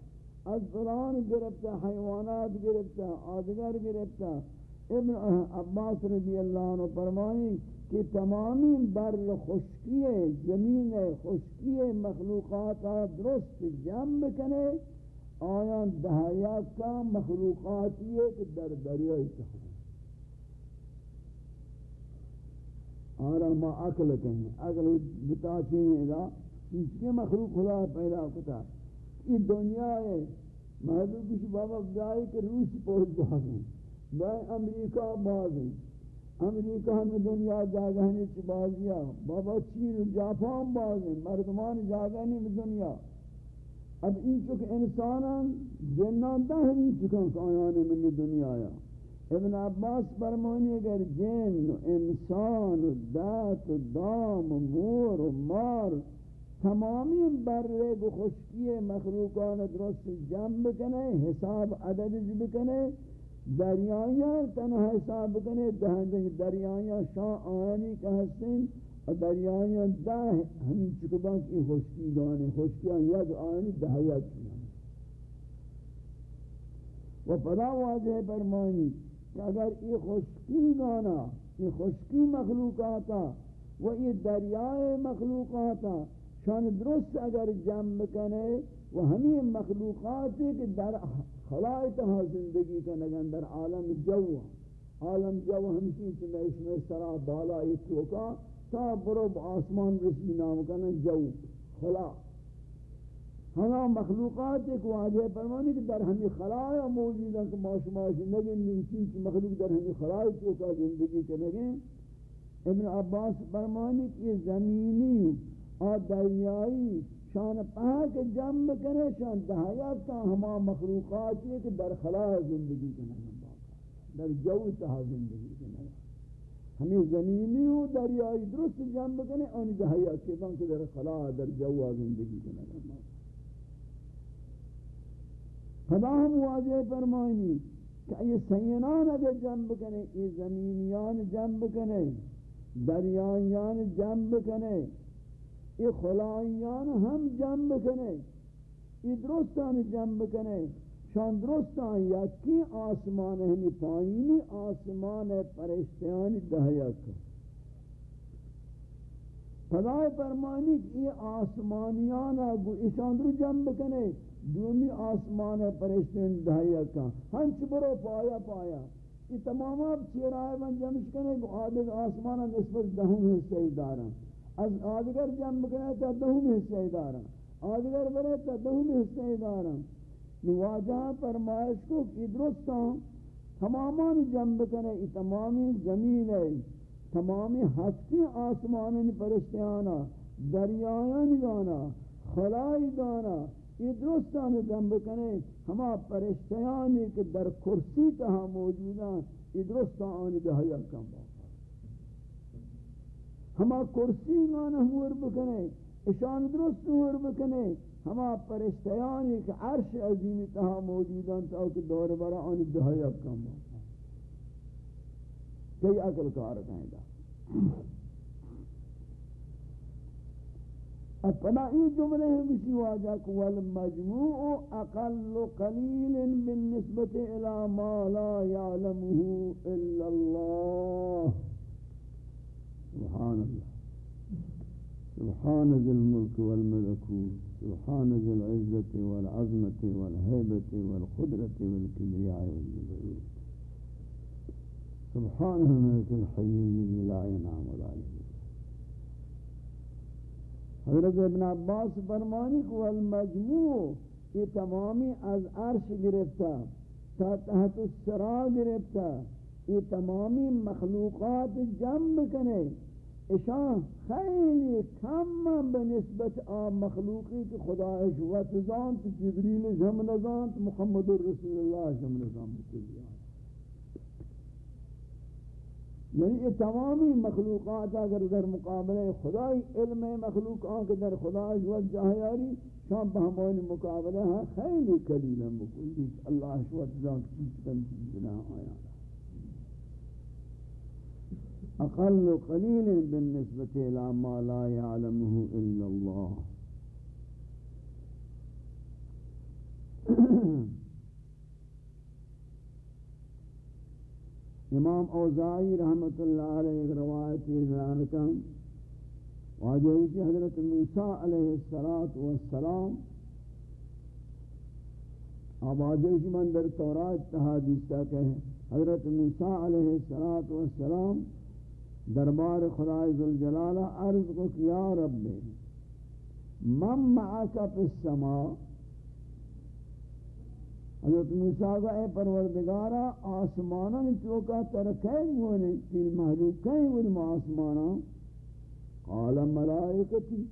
از فلان گرفتا حیوانات گرفتا آدگر گرفتا ابن عباس رضی اللہ عنہ فرمانی کہ تمامی بر خشکی، زمین خشکی مخلوقات درست جمع کنے آیان دہایا کا مخلوقاتی ہے کہ در دریائی تہاں آرہ ما عقل کہیں، عقل بتا چین ادا اس کے مخلوق خدا پیدا کتا۔ ہے یہ دنیا ہے۔ محضور کچھ بابا بدائی کہ روس پہنچ باز ہیں بھائی امریکہ باز ہیں امریکہ ہمیں دنیا جاگہ نہیں چی بازیا بابا چین جاپان باز ہیں۔ مردمان جاگہ نہیں دنیا۔ اب این چک انسانان جنان دہنی چکن کایان من دنیا آیا۔ ابن عباس فرمانی اگر جن انسان دات دام مور مار تمامی برے گو خشکی مخلوقان درست جمع بکنے حساب عدد بکنے دریائیاں تنہا حساب کنے دہندیں دریائیاں شاہ آنی کا حسن اور دریائیاں دہ ہمیں چکبان کی خوشکی گانے خوشکیاں یک آنی دہیت کنے و پدا واضح فرمانی کہ اگر یہ خوشکی گانا یہ خوشکی مخلوقاتا و یہ دریائے مخلوقاتا شان درست اگر جمع کنے و ہمیں مخلوقات کہ در خلائط ہاں زندگی کا نگن در عالم جو عالم جو ہمشی چندہ اس میں سرا بالا اتوکا تا برو آسمان رسی نام کنن جو. خلا. ہما مخلوقات ایک واجہ فرمانی کہ در ہمیں خلائع موجود ہیں کہ معاشماش نگن نمچین کی مخلوق در ہمیں خلائع توکا زندگی کے نگن ابن عباس فرمانی کہ یہ زمینی اور دریائی شان پاک جمع کرے، شان دہایات کا ہما مخلوقات یہ کہ در خلا زندگی کے نگا در جو تہا زندگی کے نگا ہمیں زمینی و دریائی درست جمع کرے ان دہایات کے کہ در خلا در جو زندگی کے نگا خدا ہم واجہ فرمائنی کہ یہ سینان اگر جمع کرے یہ زمینیان جمع کرے دریائیان جمع کرے یہ خلائیان ہم جمع کنے یہ درستان جمع کنے شان درستان یکی آسمان ہمی پائینی آسمان پرشتیانی دہیک خدای فرمانی کہ یہ آسمانیان شان در جمع کنے دومی آسمان پرشتیانی دہیک ہنچ برو پایا پایا. یہ تمام اب چیرائے من جمع شکنے کنے آدھگ آسمان نسبت دہوں حصہ دارا از آدگر جمع کرنے تا دہم حصہ دارا آدگر برے تا دہم حصہ دارا نواجہ فرمائش کو کی درستا تمامان جمع کرنے ای تمامی زمین ہے تمامی ہستی آسمان پرشتیانا دریائن گانا خلائی گانا یہ درستان جمع کرنے ہما پرشتیانی کہ در کرسی تہا موجودان یہ درستان دہیا کم با. ہما کرسی مانا ہور بکنے، اشان درست ہور بکنے، ہما پرشتیان ایک عرش عظیمی تہا موجودان تاکہ دور برا آن دہایا کم باقا کئی عقل کار کہیں دا اپنا یہ جملے ہیں کسی واجہ کو والمجموع اقل قلیل بالنسبت الى ما لا يعلمه الا اللہ سبحان اللہ سبحان ذي الملك والملكوت سبحان ذي العزة والعظمة والهيبة والقدرة والكبرياء والجبروت. سبحان الملك الحي الذي لا ينام ولا ينام حضرت ابن عباس فرمانی کو المجموع یہ تمامی از عرش گرفتا تا تحت السرا گرفتا یہ تمامی مخلوقات جمع کنے اشان خیلی کم بنسبت آ مخلوقی کہ خدا اشوات زانت جبریل جمع نزانت، محمد رسول اللہ جمع نزانت. کلیان یعنی یہ تمامی مخلوقات اگر در مقابلے خدای، علم مخلوقات در خدا جوت جاہیاری شام بہمانی مقابلے ہیں خیلی قلیل ہم بکلی اللہ شوت ذات چیزتن چیزنا آیا أقل قلیل بالنسبت إلى ما لا يعلمه إلا اللہ إمام اوزائی رحمت اللہ علیہ ایک روایت بیان کن واجہ اسی حضرت موسیٰ علیہ السلام اب واجہ اسی من در تورات تحادیثہ کہ حضرت موسیٰ علیہ السلام دربار خدای ذوالجلالہ عرض کو کیا رب، من معاک فی السماء حضرت موسیٰ کا اے پروردگارا آسمانا چوکا ترکے ہونے تین محلوق کہیں ولم آسمانا قال ملائکتی۔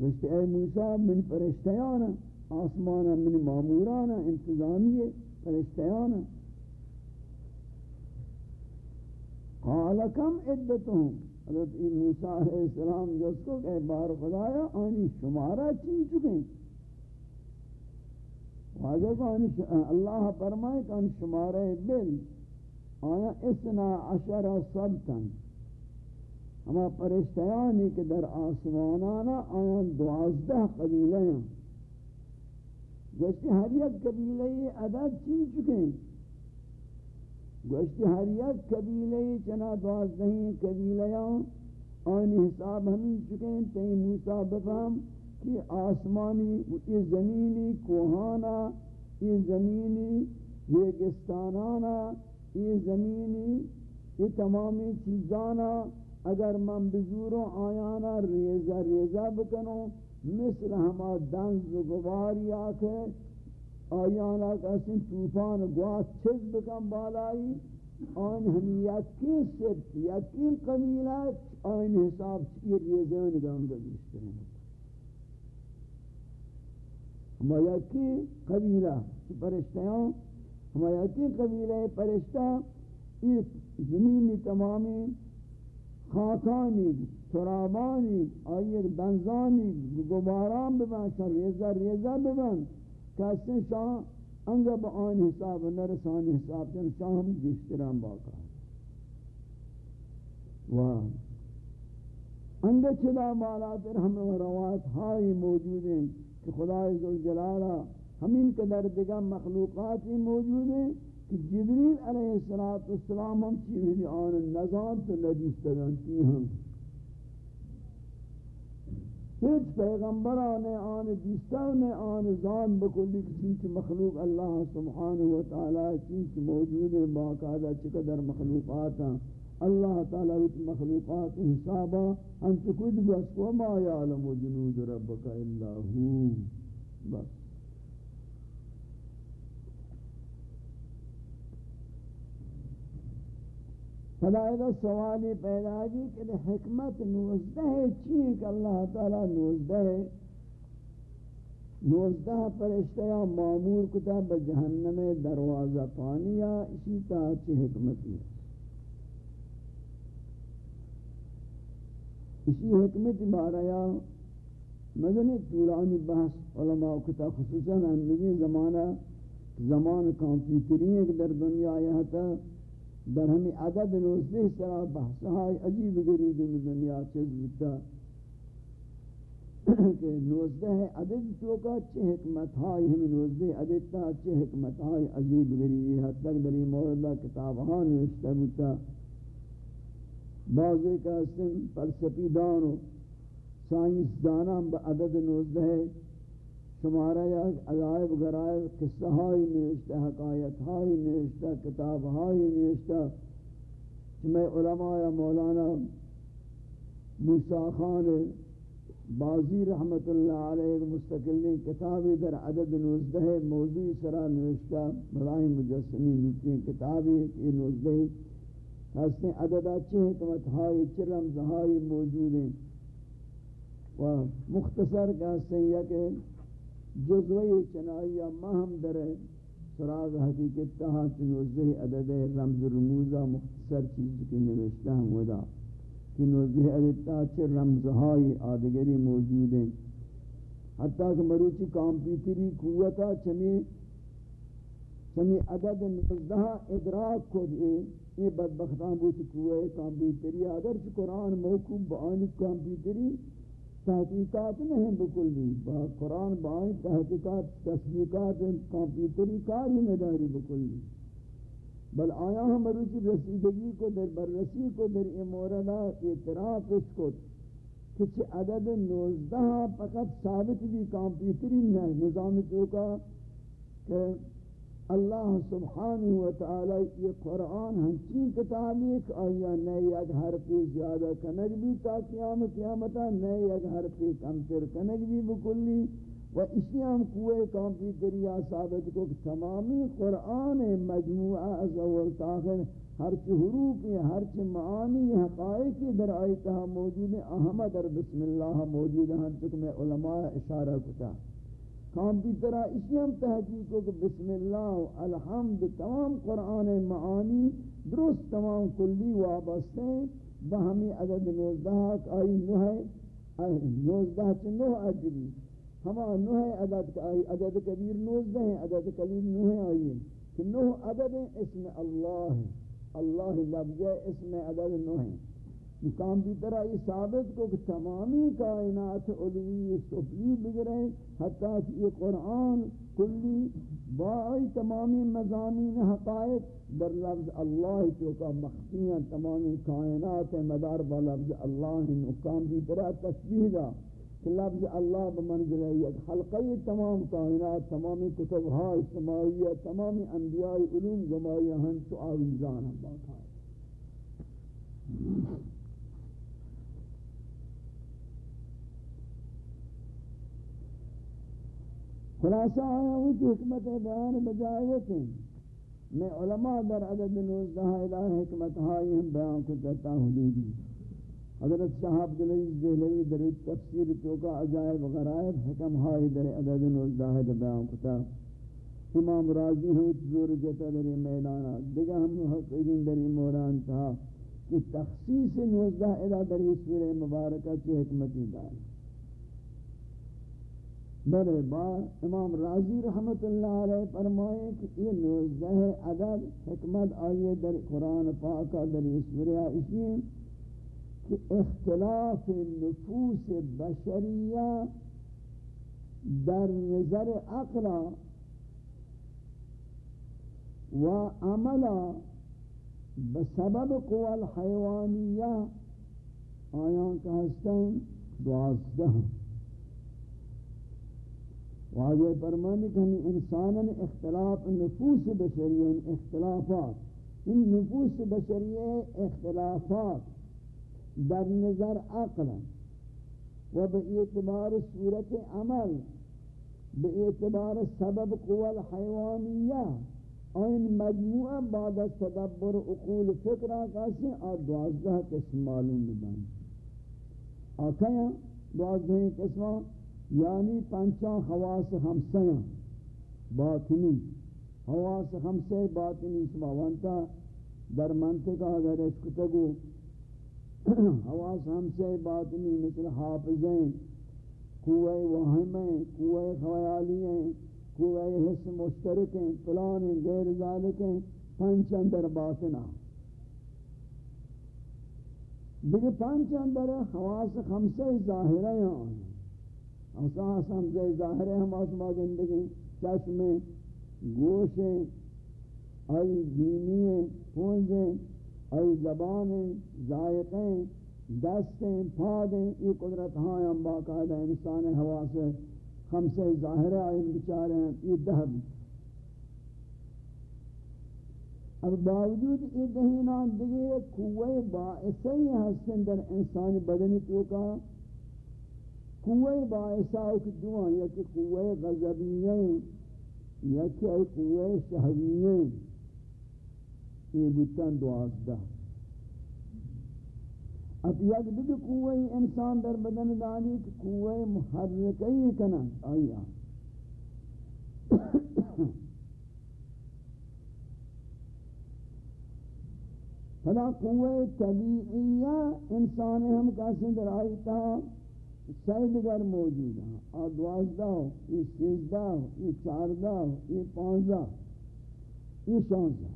وشت اے موسیٰ، من پرشتیانا آسمانا من معمورانا انتظامی پرشتیانا قال کم عدتهم حضرت موسیٰ علیہ السلام جس کو کہ بار خدایا، آنی شمارہ چین چکے واجہ کو اللہ فرمائے کہ ان شمارے بل، آیا اسنا عشر سبتن ہما پرشتیانی کہ در آسمانانا آیا دوازدہ قبیلہ ہیں۔ گوشتی ہر یک قبیلہ عدد چین چکے ہیں۔ گوشتی ہر یک قبیلہ چنا دوازدہی قبیلہ آنی حساب ہمیں چکے تئی موسیٰ بفہم کہ آسمانی یہ زمینی کوہانا، یہ زمینی ریگستانانا، یہ زمینی یہ تمامی چیزانا، اگر من بزوروں آیانا ریزہ ریزہ بکنوں، مثل ہما دنز و گواری آکے آیانا کسی توفان گوات چیز بکن بالائی، آن ہم یقین صرف، یقین قبیلہ آن حساب چیر ریزہ نگاہ گذشتے ہیں ہمایتی قبیلہ پرشتیاں ہمایتی قبیلہ پرشتہ یہ زمینی تمامی خاکانی، ترابانی آئیر بنزانی گباران ببن شان ریزہ ریزہ ببن. کسی شاہ انگا با آن حساب نرسان حساب جن شاہ ہم گشتران باقا واہ۔ انگا چدا مالا تر ہمیں روایت ہائی موجود ہیں کہ خدا ذوالجلالہ ہمین کے در دیگر مخلوقات ہی موجود ہیں کہ جبریل علیہ السلام ہم چیزی آن نظام تو نجیستگانتی ہم۔ ہیچ پیغمبران آن دیستان آن زان بکلی کسی مخلوق اللہ سبحانہ وتعالی چینچ موجود باقاعدہ چقدر مخلوقات ہیں. اللہ تعالی وچ مخلوقات حسابا انت کچھ بس وما یعلم جنود ربک اللہ بس. فلائدہ سوالی پیدا جی کہ حکمت نوزدہ چیئے کہ اللہ تعالی نوزدہ ہے؟ نوزدہ پرشتہ یا معمور کتاب جہنم دروازہ پانیا اسی طرح حکمتی ہے؟ اسی حکمت باریا مدنی طولانی بحث علماء کتا خصوصاً اندگی زمانہ، زمان کمپیوٹری ایک در دنیا آیا تھا در ہمیں عدد نوزدہ سرا بحث ہائی عجیب غریب دنیا چیز بتا کہ نوزدہ عدد تو کا چھ حکمت ہائی ہمیں نوزدہ عدد تا چھ حکمت ہائی عجیب گری حد تک دری موردہ کتاب ہاں نوشتہ بوتا بعضی کا اسم فلسفی دان و سائنس دانا با عدد نوزدہ ہے شمارہ یا عجائب غرائب قصہ ہائی نوشتہ حقایت ہائی نوشتہ، کتاب ہائی نوشتہ چمیں علماء یا مولانا موسیٰ خان بازی رحمت اللہ علیہ مستقل کتابی در عدد نوزدہ موضوع سرا نوشتہ بلائی مجسمی نوٹی کتابی یہ نوزدہ ہستیں عدد اچھے حکمت ہائی چرم زہائی موجود ہیں۔ و مختصر کا ہستیں یہ کہ جزوی چنائی مہم در سراغ حقیقت تہا چنوزدہ عدد رمز رموزہ مختصر چیز کی نوشتہ ہم ودا کہ نوزہ عدتا چھ رمزہائی آدگری موجود ہیں حتیٰ کہ مروچی کامپیوٹری قوتا چمی چمی عدد نوزدہ ادراک کو دے یہ بدبختان بوتی قوہ کامپیوٹری اگر چھ قرآن موقوب بآنی کامپیوٹری تحقیقات نہیں بکل بھی با قرآن بآنی تحقیقات، تصدیقات کامپیوٹری کاری نداری بکل بھی بل آیا ہم روچی رسیدگی کو در بررسی کو در امورنا اعتراف اس کو کچھ عدد نوزدہ فقط ثابت بھی کامپیوٹری نظام تو کا کہ اللہ سبحانہ وتعالی یہ قرآن ہنچین کتاب ایک آیا نئے یک حرفی زیادہ کنگ بھی تا قیام قیامتا، نئے یک حرفی کمتر کنگ بھی بکلی و اسی ہم کوئے کمپیوٹری ثابت کو کہ تمامی قرآن مجموعہ از اول تاخر ہرچ حروف، ہرچ معانی، حقائق در آیتہ موجود ہیں، احمد در بسم اللہ موجود ہیں چکہ میں علماء اشارہ کتا۔ ہاں، کمپیوٹرہ اسی ہم تحقیق کو کہ بسم اللہ، الحمد، تمام قرآن معانی درست، تمام کلی وابستے بہمی عدد نوزدہ آئی نوہ نوزدہ چنوہ عجبی ہما نوہ عدد کا آئی عدد کبیر نوزدہ ہیں، عدد کبیر نوہ آئی ہیں، کہ نوہ عدد اسم اللہ ہے اللہ لفظ اسم عدد نوہ مقام بھی طرح یہ ثابت کو کہ تمامی کائنات علوی سفلی بگرے حتیٰ کہ یہ قرآن کلی بائی تمامی مضامین حقائق در لفظ اللہ چوکا مخفیاں تمامی کائنات مدار با لفظ اللہ مقام بھی طرح تشبیح دا کہ لفظ اللہ بمنزل یک حلقی تمام کائنات، تمامی کتب ہائی سماویہ تمامی انبیاء، علوم گمائیہ ہن تو آویزان ہم باقا ہے خلاصہ آیا ہوئی کہ حکمت بیان بجائے ہوتے ہیں۔ میں علماء در عدد نوزدہ الہ حکمت ہائی ہم بیان کو دیتا حدودی حضرت شاہ عبدالعزیز دہلوی در تفسیر توکا عجائب غرائب حکم ہائی در عدد نوزدہ بیان کو کتا امام راضی ہوت زور جتا در میدانا دیگا ہم محققین در موران تھا کہ تخصیص نوزدہ الہ در سور مبارکہ چی حکمتی دار۔ بلے با امام راضی رحمت اللہ علیہ فرمائے کہ یہ نوزدہ عدد حکمت آئیے در قرآن پاکہ در سورہ اسی کہ اختلاف نفوس بشریہ در نظر عقلا و عملا بسبب قوى الحیوانیہ آیاں کا ہستن دوازدہ واضح فرمانے کہ ہمیں انساناً اختلاف نفوس بشریہ اختلافات۔ ان نفوس بشریہ اختلافات در نظر عقل و به اعتبار صورت عمل، به اعتبار سبب قوى الحیوانیہ این مجموعہ بعد از تدبر اقول فکرہ کسی آج دوازدہ قسم معلوم بدن آکھایا دوازدہ قسمہ یعنی پنچا خواص خمسیاں، باطنی. خواص خمسے، باطنی شما. وانتا در منطقہ اگر اس کتگو حواس ہم سے باطنی مثل حافظیں قوہ وہمیں قوہ خیالییں قوہ حس مشترکیں پلان غیر ذالکیں پنچ اندر باطنہ. دیکھ پنچ اندر حواس خمسے ظاہرہ ہیں اساس ہم زی ظاہر ہے ہم آسما گندگی چشم، گوش ای دینی پونزیں ای زبانیں ذائقیں دستیں پادیں یہ قدرت ہاں ہم باقاعدہ انسان ہوا سے خمسے ظاہرہ آئین بچارے ہیں، یہ دہب۔ اب باوجود یہ دہینان دیگے قوے باعثی حسن در انسان بدنی تو کا قوے باعثہ کی دعا یا کہ قوے غضبیہ یا کہ قوے شہویہ یہ بتن دوازدہ اب یک دیگه قوه انسان در بدن دانی که قوه محرکه کنن. آیا. فلا قوه طبیعیه انسان ہم کسی در آیتا سیدگر موجود ہیں۔ اور دوازدہ یہ سیزدہ یہ چاردہ یہ پانزدہ یہ شانزدہ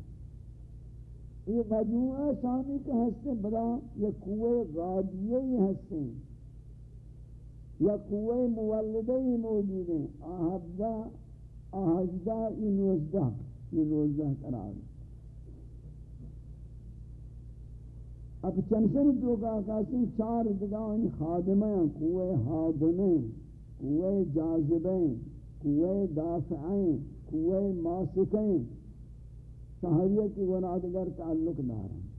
یہ مجموعہ شامی کے ہستے بڑا یہ قوے غادیہ ہی ہستے یا قوے مولدہ ہی موجود ہیں۔ آہدہ آہدہ، یہ نوزدہ یہ نوزدہ قرار۔ اب چنشن جو کہا کہتے چار دگاہ خادمیں، قوے حادمیں، قوے جاذبیں، قوے دافعیں، قوے ماسکیں سہریہ کی ونادگر تعلق دار ہیں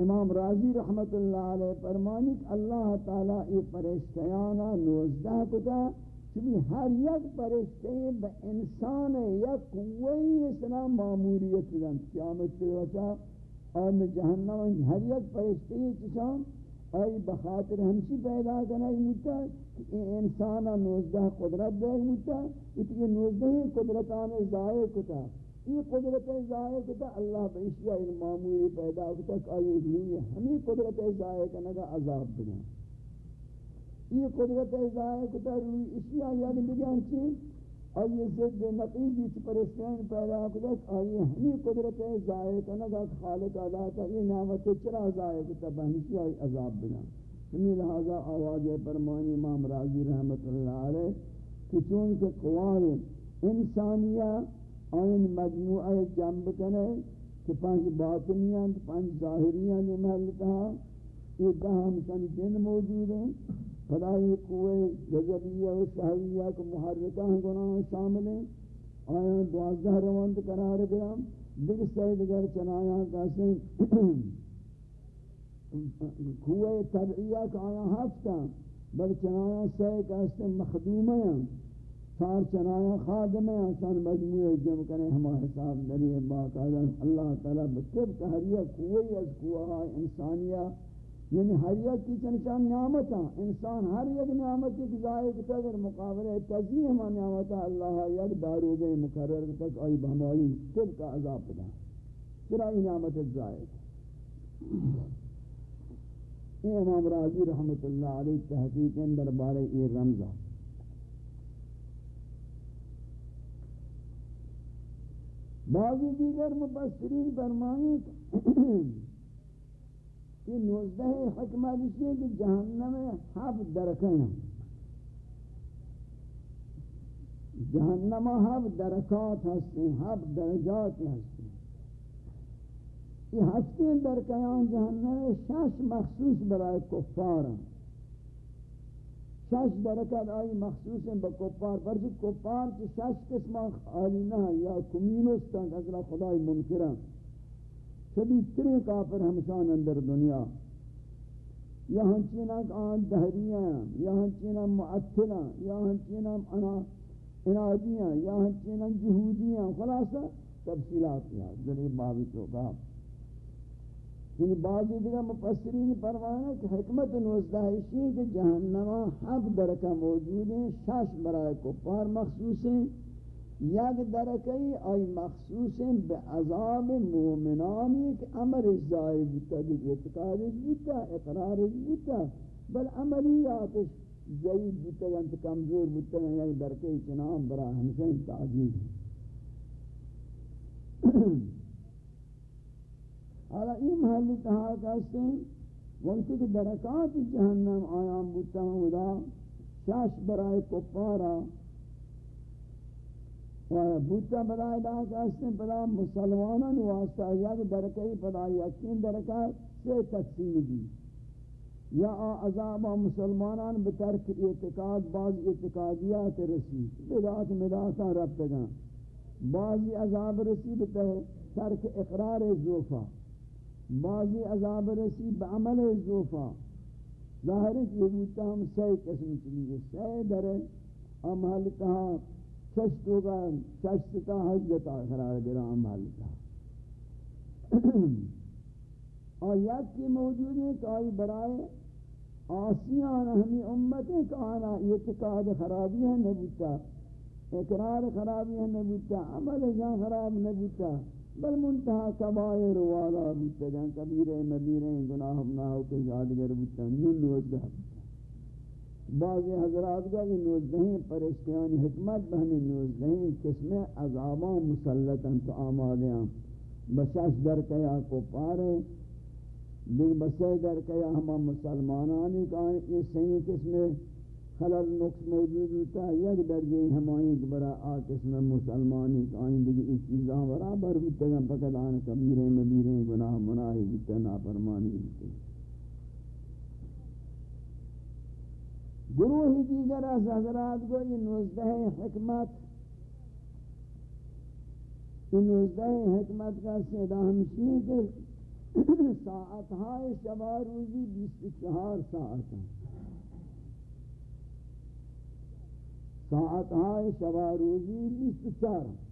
امام راضی رحمت اللہ علیہ فرمانی کہ اللہ تعالیٰ یہ پرشتیانا نوزدہ کتا، چونکہ ہر یک پرشتے با انسان یا قوی اسنا معمولیت دن۔ قیامت کے وچا اور جہنم ہر یک پرشتے چشان، آئی بخاطر ہمشی پیدا کرنا ہی مجھتا کہ انسانا نوزدہ قدرت دے مجھتا یہ نوزدہ قدرتان ضائع کتا۔ یہ قدرت ظاہر کتا، اللہ بشیہ ان معمولی پیدا کتا کہ آئی دنیا ہمیں قدرت ظاہر کنگا عذاب بنا۔ یہ قدرت ظاہر کتا روی اشیاء یعنی بگیان چیز آئی زد نقیزی چی پرشتین پیدا کتا کہ آئی ہمیں قدرت ظاہر کنگا خالق اللہ تا یہ نعمت چرا ظاہر کتا بہنشی آئی عذاب بنا۔ سمی لہذا آواز فرمانی امام راضی رحمت اللہ علیہ کہ چونکہ قوار انسانیہ آئین مجموعہ جنب کنے کہ پانچ باطنیاں پانچ ظاہریاں یہ محل کہا یہ کہا ہمشن جن موجود ہیں۔ فلائی قوے جذبیہ و شہویہ کو محرکہ ہیں گناہ شامل ہیں۔ آیاں دوازدہ روانت قرار گیا دیکھ سید گر چنایا کہتے قوے طبعیہ کا آیاں ہفتہ۔ بل چنایا سید کہتے مخدومہ ہیں۔ چار چنایا خادم ہیں۔ آسان مجموعے جم کریں۔ ہما حساب دری باقاعدہ۔ اللہ تعالیٰ بطب تحریہ قوی از قوہ انسانیہ یعنی ہر یک کی چنچان نعمتا انسان ہر یک نعمت کی ظاہر کتا اگر مقابلہ تزیح ہما نعمتا اللہ یک دارو گئے مقرر تک آئی بہمائی طب کا عذاب دا چرا ای نعمت ظاہر؟ یہ امام راضی رحمت اللہ علیہ تحقیق اندر بارے یہ رمضہ بعضی دیگر مبصرین فرمائیں کہ نوزدہ حکمت اسی ہے کہ جہنم حب درکیں جہنم حب درکات ہستے ہیں حب درجات ہستے ہیں یہ ہستے درکیان جہنم شش مخصوص برای کفار ہیں شش درکت آئی مخصوص ہیں با کپار پرچہ کپار چی شش قسمہ خالی نہ یا کمینوستان اگر خدای منکران شدید ترین کافر ہمشان اندر دنیا۔ یا ہنچینا آن دہریاں، یا ہنچینا معطلہ یا ہنچینا انادیاں یا ہنچینا جہودیاں خلاصہ تفصیلات یا ذریع بابی چوکا۔ یعنی بعضی دیگر مفسرین فرمایا کہ حکمت نوزدہ اسی کہ جہنمہ حب درکہ موجود ہیں شش برائے کفار مخصوص ہیں۔ یک درکہی آئی مخصوص ہیں بعذاب مومنانی کہ امر ازائی بودتا دیکھ اعتقاد بودتا اقرار بودتا بل عملیاتش ضعیف بودتا انت کمزور بودتا یک یعنی درکہی چنام برای ہمشہ تعجیز حالا این محلی کہا کہتے ہیں وقتی کہ درکات جہنم آیام بودتا ہوں شش برای کفارا و بوتا برای دا کسن پدا مسلمانان واسطہ یک درکہی پدا یقین درکہ سے تقسیم دی. یا عذاب مسلمانان بترک اعتقاد بعض اعتقادیات رسی بدعات مدعاتا ربتگاں بعضی عذاب رسی بترک اقرار زوفا. بعضی عذاب رسی بعمل زوفا. ظاہر ہے کہ یہ بودتا ہم سی قسم چلیے سی در امحل تہا چشت ہوگا چشت تا حجتا خرار دیرا امحل تہا اور کی موجود ہے کہ آئی برائے آسیان ہمیں امتیں کہ آنا اعتقاد خرابی ہے نبوتا، اقرار خرابی ہے نبوتا، عمل جان خراب نبوتا، بل منتہا کبائر والا بوتا جان کبیرے مبیرے، گناہ بناہو کے یادگر بوتا نون نوزدہ بوتا بعض حضرات کا کہ نوزدہیں پرشتیان حکمت بہنی نوزدہیں قسم عذابان مسلطن تو آمادیاں۔ بشش در کیا کو پارے دیکھ بسے در کیا ہما مسلمانانی کہاں یہ صحیح قسم خلل نقص موجود ہوتا ہے۔ یک درجے ہمائیں کہ برا آ قسم مسلمانی کہاں دیکھ اس چیزاں برابر ہوتا ہے۔ فقط آن کبیریں مبیریں گناہ مناہی ہوتا نافرمانی ہوتا گروہی دیگر از حضرات کو یہ نوزدہ حکمت یہ نوزدہ حکمت کا سیدہ ہمشی کہ ساعت ہائے شبہ روزی بیس چہار ساعت ہیں۔ ساعت ہائے شبہ روزی بیس چار